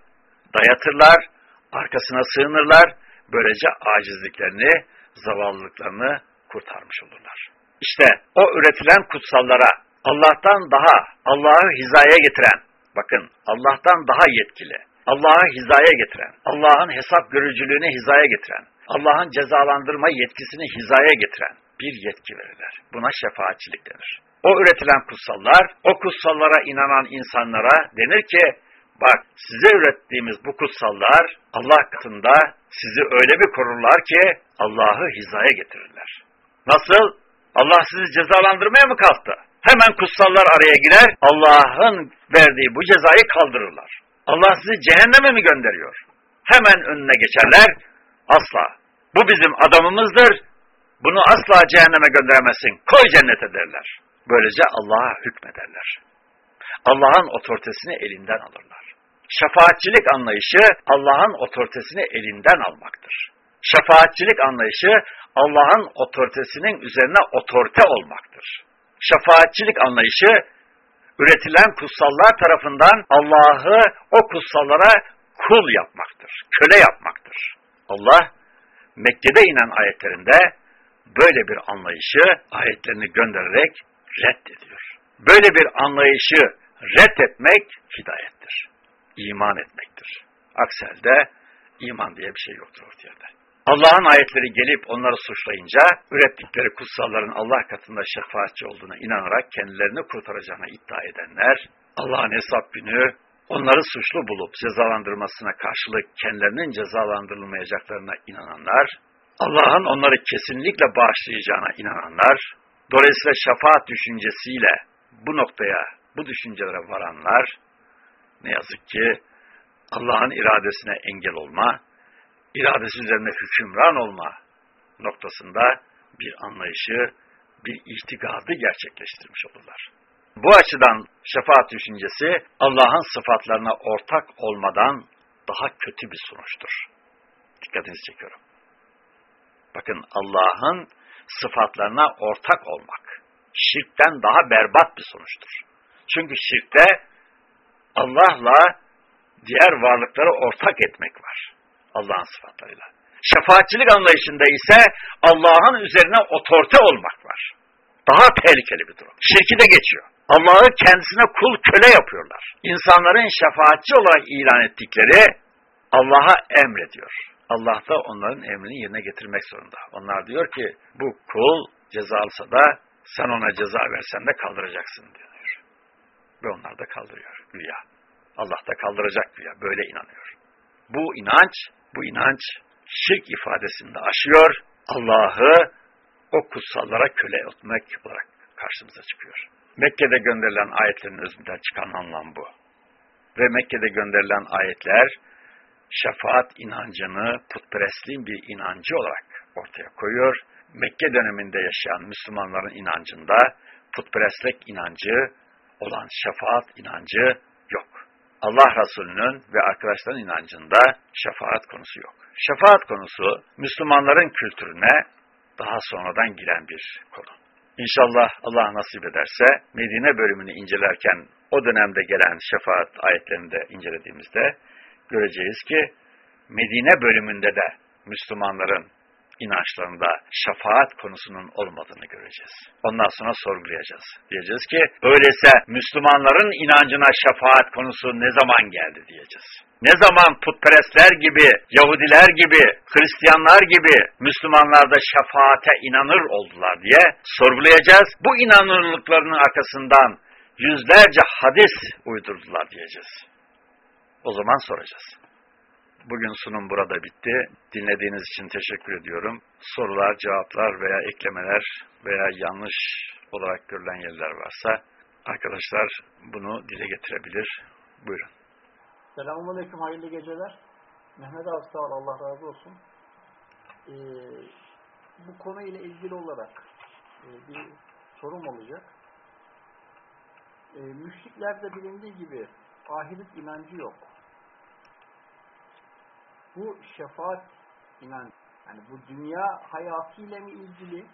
dayatırlar, arkasına sığınırlar, böylece acizliklerini, zavallılıklarını kurtarmış olurlar. İşte o üretilen kutsallara Allah'tan daha, Allah'ı hizaya getiren, bakın Allah'tan daha yetkili, Allah'a hizaya getiren, Allah'ın hesap görücülüğüne hizaya getiren, Allah'ın cezalandırma yetkisini hizaya getiren bir yetki verirler. Buna şefaatçilik denir. O üretilen kutsallar, o kutsallara inanan insanlara denir ki, bak size ürettiğimiz bu kutsallar Allah katında sizi öyle bir korurlar ki Allah'ı hizaya getirirler. Nasıl? Allah sizi cezalandırmaya mı kalktı? Hemen kutsallar araya girer, Allah'ın verdiği bu cezayı kaldırırlar. Allah sizi cehenneme mi gönderiyor? Hemen önüne geçerler. Asla. Bu bizim adamımızdır. Bunu asla cehenneme gönderemezsin. Koy cennete derler. Böylece Allah'a hükmederler. Allah'ın otoritesini elinden alırlar. Şefaatçilik anlayışı Allah'ın otoritesini elinden almaktır. Şefaatçilik anlayışı Allah'ın otoritesinin üzerine otorite olmaktır. Şefaatçilik anlayışı üretilen kutsallar tarafından Allah'ı o kutsallara kul yapmaktır, köle yapmaktır. Allah Mekke'de inen ayetlerinde böyle bir anlayışı ayetlerini göndererek reddediyor. Böyle bir anlayışı reddetmek hidayettir. İman etmektir. Aksi iman diye bir şey yoktur ortaya. Allah'ın ayetleri gelip onları suçlayınca ürettikleri kutsalların Allah katında şefaatçi olduğuna inanarak kendilerini kurtaracağına iddia edenler, Allah'ın hesap günü onları suçlu bulup cezalandırmasına karşılık kendilerinin cezalandırılmayacaklarına inananlar, Allah'ın onları kesinlikle bağışlayacağına inananlar, dolayısıyla şefaat düşüncesiyle bu noktaya, bu düşüncelere varanlar, ne yazık ki Allah'ın iradesine engel olma, iradesi üzerine hükümran olma noktasında bir anlayışı, bir itikadı gerçekleştirmiş olurlar. Bu açıdan şefaat düşüncesi Allah'ın sıfatlarına ortak olmadan daha kötü bir sonuçtur. Dikkatinizi çekiyorum. Bakın Allah'ın sıfatlarına ortak olmak şirkten daha berbat bir sonuçtur. Çünkü şirkte Allah'la diğer varlıkları ortak etmek var. Allah'ın sıfatlarıyla. Şefaatçilik anlayışında ise Allah'ın üzerine otorite olmak var. Daha tehlikeli bir durum. Şirki de geçiyor. Allah'ı kendisine kul köle yapıyorlar. İnsanların şefaatçi olarak ilan ettikleri Allah'a emrediyor. Allah da onların emrini yerine getirmek zorunda. Onlar diyor ki bu kul ceza alsa da sen ona ceza versen de kaldıracaksın diyor. Ve onlar da kaldırıyor güya. Allah da kaldıracak güya. Böyle inanıyor. Bu inanç, bu inanç şirk ifadesinde aşıyor. Allah'ı o kutsallara köle etmek olarak karşımıza çıkıyor. Mekke'de gönderilen ayetlerin özünden çıkan anlam bu. Ve Mekke'de gönderilen ayetler şefaat inancını putperestliğin bir inancı olarak ortaya koyuyor. Mekke döneminde yaşayan Müslümanların inancında putperestlik inancı olan şefaat inancı yok. Allah Resulü'nün ve arkadaşların inancında şefaat konusu yok. Şefaat konusu Müslümanların kültürüne daha sonradan giren bir konu. İnşallah Allah nasip ederse Medine bölümünü incelerken o dönemde gelen şefaat ayetlerini de incelediğimizde göreceğiz ki Medine bölümünde de Müslümanların inançlarında şefaat konusunun olmadığını göreceğiz. Ondan sonra sorgulayacağız. Diyeceğiz ki öyleyse Müslümanların inancına şefaat konusu ne zaman geldi diyeceğiz. Ne zaman putperestler gibi, Yahudiler gibi, Hristiyanlar gibi Müslümanlar da şefaate inanır oldular diye sorgulayacağız. Bu inanırlıklarının arkasından yüzlerce hadis uydurdular diyeceğiz. O zaman soracağız. Bugün sunum burada bitti. Dinlediğiniz için teşekkür ediyorum. Sorular, cevaplar veya eklemeler veya yanlış olarak görülen yerler varsa arkadaşlar bunu dile getirebilir. Buyurun. Selamun Aleyküm, hayırlı geceler. Mehmet abi sağ ol, Allah razı olsun. Ee, bu konuyla ilgili olarak e, bir sorum olacak. E, müşriklerde bilindiği gibi ahiret inancı yok. Bu şefaat inancı, yani bu dünya hayatıyla mı ilgili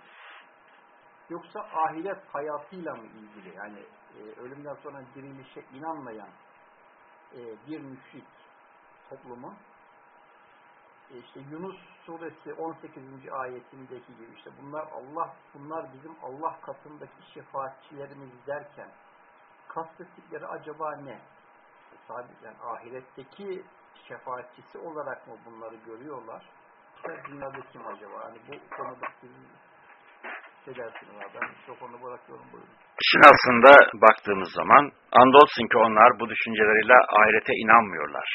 yoksa ahiret hayatıyla mı ilgili? Yani e, ölümden sonra dirilişe inanmayan e, bir müşrik toplumu e, işte Yunus suresi 18. ayetindeki gibi işte bunlar Allah bunlar bizim Allah katındaki şefaatçilerimiz derken kastettikleri acaba ne? Sadece yani ahiretteki şefaatçisi olarak mı bunları görüyorlar? Dünyada kim acaba? Hani bu konuda sizin şey dersiniz abi. Ben mikrofonu bırakıyorum buyurun. Şimdi aslında baktığımız zaman andolsun ki onlar bu düşünceleriyle ahirete inanmıyorlar.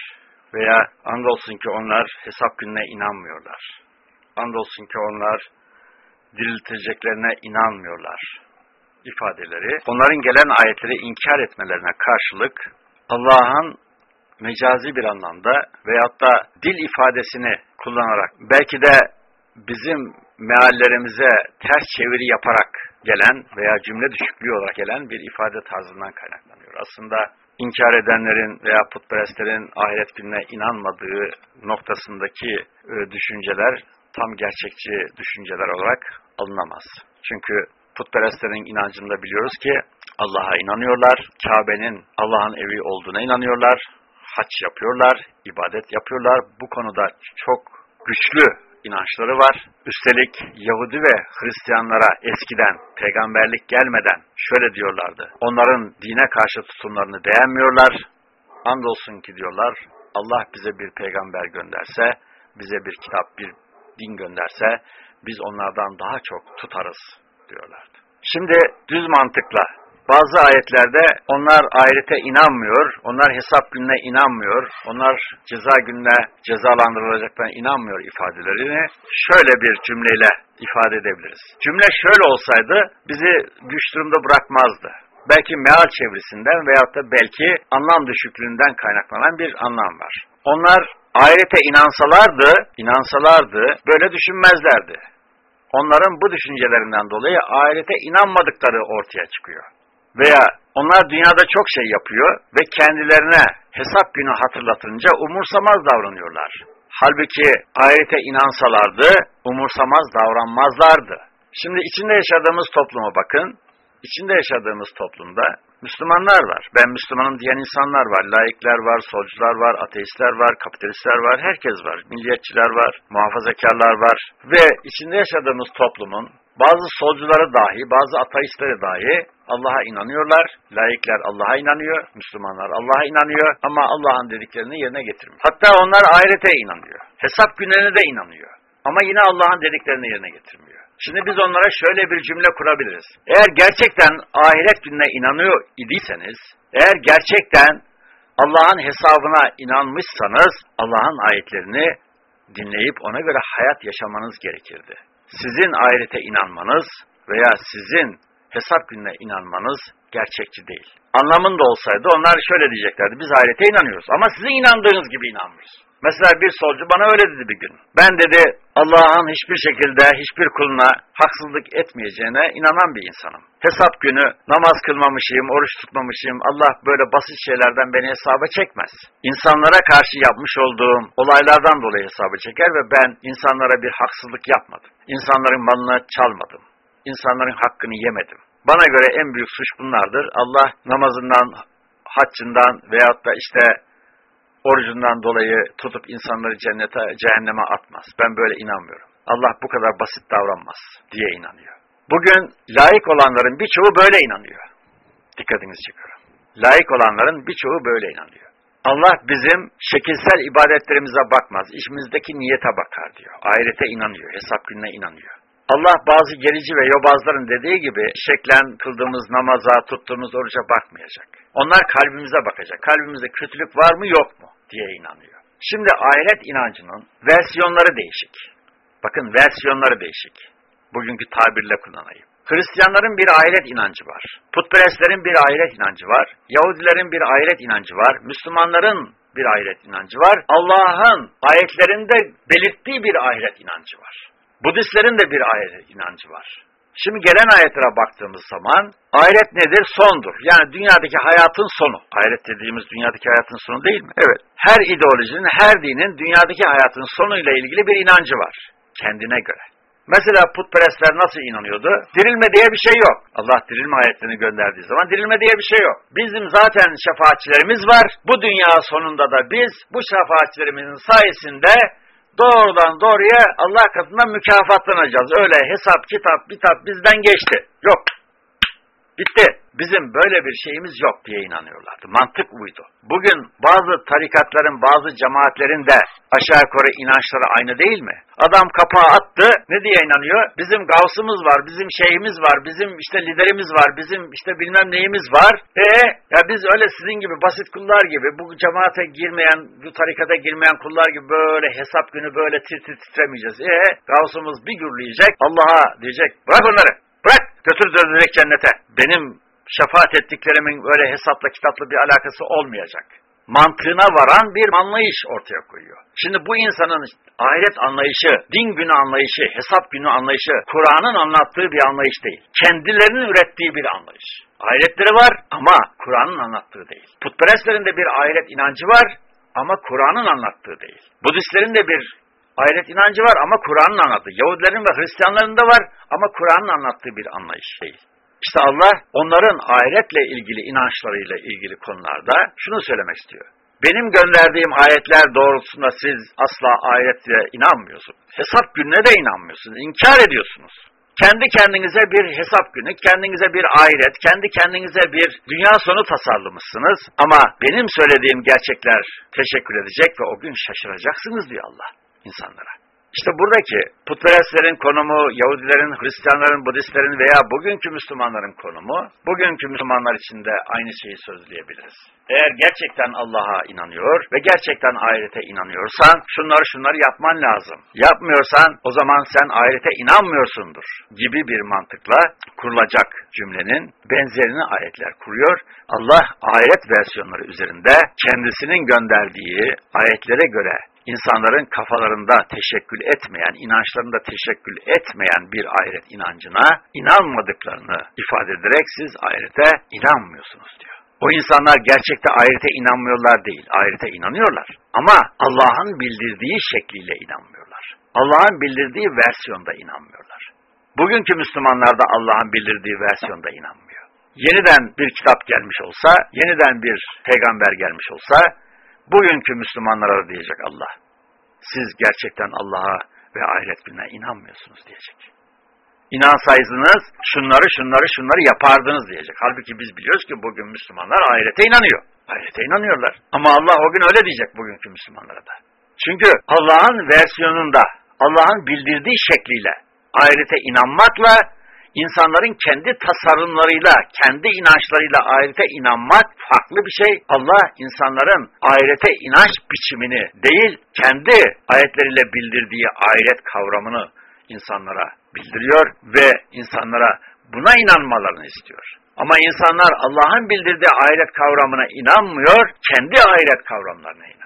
Veya andolsun ki onlar hesap gününe inanmıyorlar. Andolsun ki onlar diriltileceklerine inanmıyorlar ifadeleri. Onların gelen ayetleri inkar etmelerine karşılık Allah'ın mecazi bir anlamda veyahut da dil ifadesini kullanarak belki de bizim meallerimize ters çeviri yaparak gelen veya cümle düşüklüğü olarak gelen bir ifade tarzından kaynaklanıyor. Aslında inkar edenlerin veya putperestlerin ahiret gününe inanmadığı noktasındaki e, düşünceler tam gerçekçi düşünceler olarak alınamaz. Çünkü putperestlerin inancında biliyoruz ki Allah'a inanıyorlar, Kabe'nin Allah'ın evi olduğuna inanıyorlar, haç yapıyorlar, ibadet yapıyorlar. Bu konuda çok güçlü inançları var. Üstelik Yahudi ve Hristiyanlara eskiden peygamberlik gelmeden şöyle diyorlardı. Onların dine karşı tutumlarını beğenmiyorlar. Andolsun ki diyorlar Allah bize bir peygamber gönderse, bize bir kitap, bir din gönderse biz onlardan daha çok tutarız diyorlardı. Şimdi düz mantıkla bazı ayetlerde onlar ahirete inanmıyor, onlar hesap gününe inanmıyor, onlar ceza gününe cezalandırılacaklarına inanmıyor ifadelerini şöyle bir cümleyle ifade edebiliriz. Cümle şöyle olsaydı bizi güç durumda bırakmazdı. Belki meal çevresinden veyahut da belki anlam düşüklüğünden kaynaklanan bir anlam var. Onlar ahirete inansalardı, inansalardı böyle düşünmezlerdi. Onların bu düşüncelerinden dolayı ahirete inanmadıkları ortaya çıkıyor. Veya onlar dünyada çok şey yapıyor ve kendilerine hesap günü hatırlatınca umursamaz davranıyorlar. Halbuki ahirete inansalardı umursamaz davranmazlardı. Şimdi içinde yaşadığımız topluma bakın. İçinde yaşadığımız toplumda Müslümanlar var. Ben Müslümanım diyen insanlar var. Laikler var, solcular var, ateistler var, kapitalistler var, herkes var. Milliyetçiler var, muhafazakarlar var. Ve içinde yaşadığımız toplumun bazı solcuları dahi, bazı ateistleri dahi Allah'a inanıyorlar. Laikler Allah'a inanıyor, Müslümanlar Allah'a inanıyor ama Allah'ın dediklerini yerine getirmiyor. Hatta onlar ahirete inanıyor. Hesap günlerine de inanıyor. Ama yine Allah'ın dediklerini yerine getirmiyor. Şimdi biz onlara şöyle bir cümle kurabiliriz. Eğer gerçekten ahiret gününe inanıyor idiyseniz, eğer gerçekten Allah'ın hesabına inanmışsanız, Allah'ın ayetlerini dinleyip ona göre hayat yaşamanız gerekirdi. Sizin ahirete inanmanız veya sizin hesap gününe inanmanız gerçekçi değil. Anlamında olsaydı onlar şöyle diyeceklerdi, biz ahirete inanıyoruz ama sizin inandığınız gibi inanmıyoruz. Mesela bir solcu bana öyle dedi bir gün. Ben dedi Allah'ın hiçbir şekilde hiçbir kuluna haksızlık etmeyeceğine inanan bir insanım. Hesap günü namaz kılmamışım, oruç tutmamışım, Allah böyle basit şeylerden beni hesaba çekmez. İnsanlara karşı yapmış olduğum olaylardan dolayı hesaba çeker ve ben insanlara bir haksızlık yapmadım. İnsanların malını çalmadım. İnsanların hakkını yemedim. Bana göre en büyük suç bunlardır. Allah namazından, haccından veyahut da işte orucundan dolayı tutup insanları cennete, cehenneme atmaz. Ben böyle inanmıyorum. Allah bu kadar basit davranmaz diye inanıyor. Bugün layık olanların birçoğu böyle inanıyor. Dikkatinizi çekiyorum. Layık olanların birçoğu böyle inanıyor. Allah bizim şekilsel ibadetlerimize bakmaz. İşimizdeki niyete bakar diyor. Ahirete inanıyor. Hesap gününe inanıyor. Allah bazı gerici ve yobazların dediği gibi şeklen kıldığımız namaza, tuttuğumuz oruca bakmayacak. Onlar kalbimize bakacak. Kalbimizde kötülük var mı yok mu diye inanıyor. Şimdi ahiret inancının versiyonları değişik. Bakın versiyonları değişik. Bugünkü tabirle kullanayım. Hristiyanların bir ahiret inancı var. Putperestlerin bir ahiret inancı var. Yahudilerin bir ahiret inancı var. Müslümanların bir ahiret inancı var. Allah'ın ayetlerinde belirttiği bir ahiret inancı var. Budistlerin de bir ahiret inancı var. Şimdi gelen ayetlere baktığımız zaman ahiret nedir? Sondur. Yani dünyadaki hayatın sonu. Ahiret dediğimiz dünyadaki hayatın sonu değil mi? Evet. Her ideolojinin, her dinin dünyadaki hayatın sonuyla ilgili bir inancı var. Kendine göre. Mesela putperestler nasıl inanıyordu? Dirilme diye bir şey yok. Allah dirilme ayetlerini gönderdiği zaman dirilme diye bir şey yok. Bizim zaten şefaatçilerimiz var. Bu dünya sonunda da biz bu şefaatçilerimizin sayesinde doğrudan doğruya Allah katından mükafatlanacağız. Öyle hesap, kitap, bitap bizden geçti. Yok. Bitti. Bizim böyle bir şeyimiz yok diye inanıyorlardı. Mantık buydu. Bugün bazı tarikatların, bazı cemaatlerin de aşağı yukarı inançları aynı değil mi? Adam kapağı attı, ne diye inanıyor? Bizim gavsımız var, bizim şeyhimiz var, bizim işte liderimiz var, bizim işte bilmem neyimiz var. E ya biz öyle sizin gibi basit kullar gibi, bu cemaate girmeyen, bu tarikata girmeyen kullar gibi böyle hesap günü böyle tir tir titremeyeceğiz. E gavsımız bir gürleyecek, Allah'a diyecek, bırak onları, götür döndürecek cennete. Benim şefaat ettiklerimin öyle hesapla kitapla bir alakası olmayacak. Mantığına varan bir anlayış ortaya koyuyor. Şimdi bu insanın ahiret anlayışı, din günü anlayışı, hesap günü anlayışı, Kur'an'ın anlattığı bir anlayış değil. Kendilerinin ürettiği bir anlayış. Ahiretleri var ama Kur'an'ın anlattığı değil. Putperestlerin de bir ahiret inancı var ama Kur'an'ın anlattığı değil. Budistlerin de bir ahiret inancı var ama Kur'an'ın anlattığı. Yahudilerin ve Hristiyanların da var ama Kur'an'ın anlattığı bir anlayış değil. İşte Allah onların ahiretle ilgili inançlarıyla ilgili konularda şunu söylemek istiyor. Benim gönderdiğim ayetler doğrultusunda siz asla ahirete inanmıyorsunuz. Hesap gününe de inanmıyorsunuz. İnkar ediyorsunuz. Kendi kendinize bir hesap günü, kendinize bir ahiret, kendi kendinize bir dünya sonu tasarlamışsınız. Ama benim söylediğim gerçekler teşekkür edecek ve o gün şaşıracaksınız diyor Allah insanlara. İşte buradaki putperestlerin konumu, Yahudilerin, Hristiyanların, Budistlerin veya bugünkü Müslümanların konumu, bugünkü Müslümanlar için de aynı şeyi sözleyebiliriz. Eğer gerçekten Allah'a inanıyor ve gerçekten ahirete inanıyorsan şunları şunları yapman lazım. Yapmıyorsan o zaman sen ahirete inanmıyorsundur gibi bir mantıkla kurulacak cümlenin benzerini ayetler kuruyor. Allah ahiret versiyonları üzerinde kendisinin gönderdiği ayetlere göre insanların kafalarında teşekkül etmeyen, inançlarında teşekkül etmeyen bir ahiret inancına inanmadıklarını ifade ederek siz ahirete inanmıyorsunuz diyor. O insanlar gerçekte ahirete inanmıyorlar değil, ahirete inanıyorlar. Ama Allah'ın bildirdiği şekliyle inanmıyorlar. Allah'ın bildirdiği versiyonda inanmıyorlar. Bugünkü Müslümanlar da Allah'ın bildirdiği versiyonda inanmıyor. Yeniden bir kitap gelmiş olsa, yeniden bir peygamber gelmiş olsa, bugünkü Müslümanlara diyecek Allah. Siz gerçekten Allah'a ve ahiret gününe inanmıyorsunuz diyecek. İnansaydınız şunları şunları şunları yapardınız diyecek. Halbuki biz biliyoruz ki bugün Müslümanlar ahirete inanıyor. Ahirete inanıyorlar. Ama Allah o gün öyle diyecek bugünkü Müslümanlara da. Çünkü Allah'ın versiyonunda, Allah'ın bildirdiği şekliyle ahirete inanmakla insanların kendi tasarımlarıyla, kendi inançlarıyla ahirete inanmak farklı bir şey. Allah insanların ahirete inanç biçimini değil, kendi ayetleriyle bildirdiği ahiret kavramını insanlara bildiriyor ve insanlara buna inanmalarını istiyor. Ama insanlar Allah'ın bildirdiği ahiret kavramına inanmıyor, kendi ahiret kavramlarına inanıyor.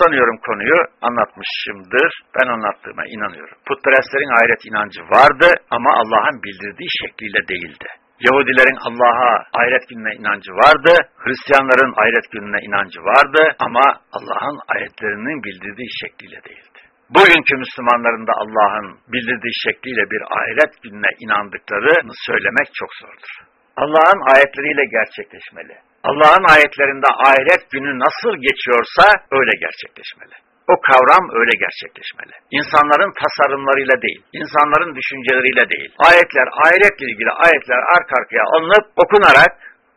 Sanıyorum konuyu anlatmışımdır. Ben anlattığıma inanıyorum. Putperestlerin ahiret inancı vardı ama Allah'ın bildirdiği şekliyle değildi. Yahudilerin Allah'a ahiret gününe inancı vardı, Hristiyanların ahiret gününe inancı vardı ama Allah'ın ayetlerinin bildirdiği şekliyle değildi. Bugünkü Müslümanların da Allah'ın bildirdiği şekliyle bir ahiret gününe inandıklarını söylemek çok zordur. Allah'ın ayetleriyle gerçekleşmeli. Allah'ın ayetlerinde ahiret günü nasıl geçiyorsa öyle gerçekleşmeli. O kavram öyle gerçekleşmeli. İnsanların tasarımlarıyla değil, insanların düşünceleriyle değil. Ayetler, ahiretle ilgili ayetler arka arkaya alınıp okunarak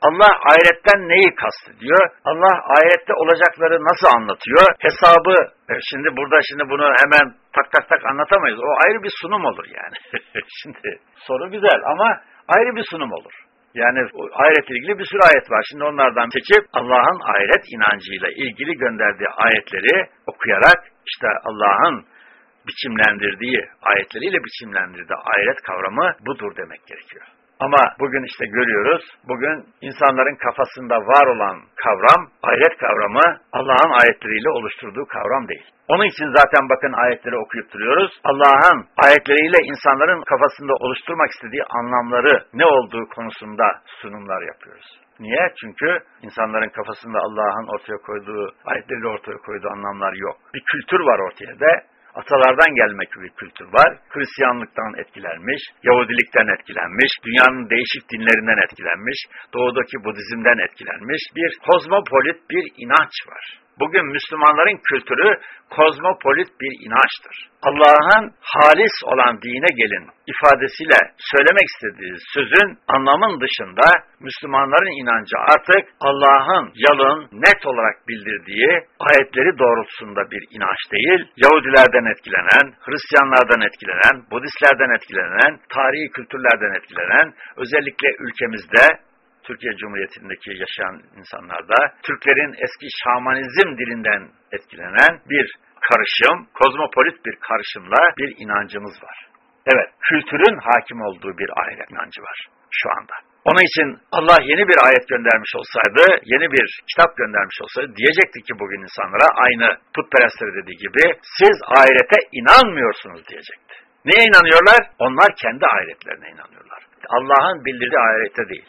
Allah ahiretten neyi kastediyor? Allah ahirette olacakları nasıl anlatıyor? Hesabı, e, şimdi burada şimdi bunu hemen tak tak tak anlatamayız. O ayrı bir sunum olur yani. şimdi soru güzel ama ayrı bir sunum olur. Yani ahiretle ilgili bir sürü ayet var. Şimdi onlardan seçip Allah'ın ahiret inancıyla ilgili gönderdiği ayetleri okuyarak işte Allah'ın biçimlendirdiği, ayetleriyle biçimlendirdiği ahiret kavramı budur demek gerekiyor. Ama bugün işte görüyoruz, bugün insanların kafasında var olan kavram, ahiret kavramı Allah'ın ayetleriyle oluşturduğu kavram değil. Onun için zaten bakın ayetleri okuyup duruyoruz. Allah'ın ayetleriyle insanların kafasında oluşturmak istediği anlamları ne olduğu konusunda sunumlar yapıyoruz. Niye? Çünkü insanların kafasında Allah'ın ortaya koyduğu, ayetleriyle ortaya koyduğu anlamlar yok. Bir kültür var ortaya da atalardan gelmek bir kültür var. Hristiyanlıktan etkilenmiş, Yahudilikten etkilenmiş, dünyanın değişik dinlerinden etkilenmiş, doğudaki Budizm'den etkilenmiş bir kozmopolit bir inanç var. Bugün Müslümanların kültürü kozmopolit bir inançtır. Allah'ın halis olan dine gelin ifadesiyle söylemek istediği sözün anlamın dışında Müslümanların inancı artık Allah'ın yalın, net olarak bildirdiği ayetleri doğrultusunda bir inanç değil, Yahudilerden etkilenen, Hristiyanlardan etkilenen, Budistlerden etkilenen, tarihi kültürlerden etkilenen, özellikle ülkemizde Türkiye Cumhuriyeti'ndeki yaşayan insanlarda Türklerin eski şamanizm dilinden etkilenen bir karışım, kozmopolit bir karışımla bir inancımız var. Evet, kültürün hakim olduğu bir ahiret inancı var şu anda. Onun için Allah yeni bir ayet göndermiş olsaydı, yeni bir kitap göndermiş olsaydı diyecekti ki bugün insanlara aynı putperestleri dediği gibi siz ahirete inanmıyorsunuz diyecekti. Neye inanıyorlar? Onlar kendi ahiretlerine inanıyorlar. Allah'ın bildirdiği ahirete değil.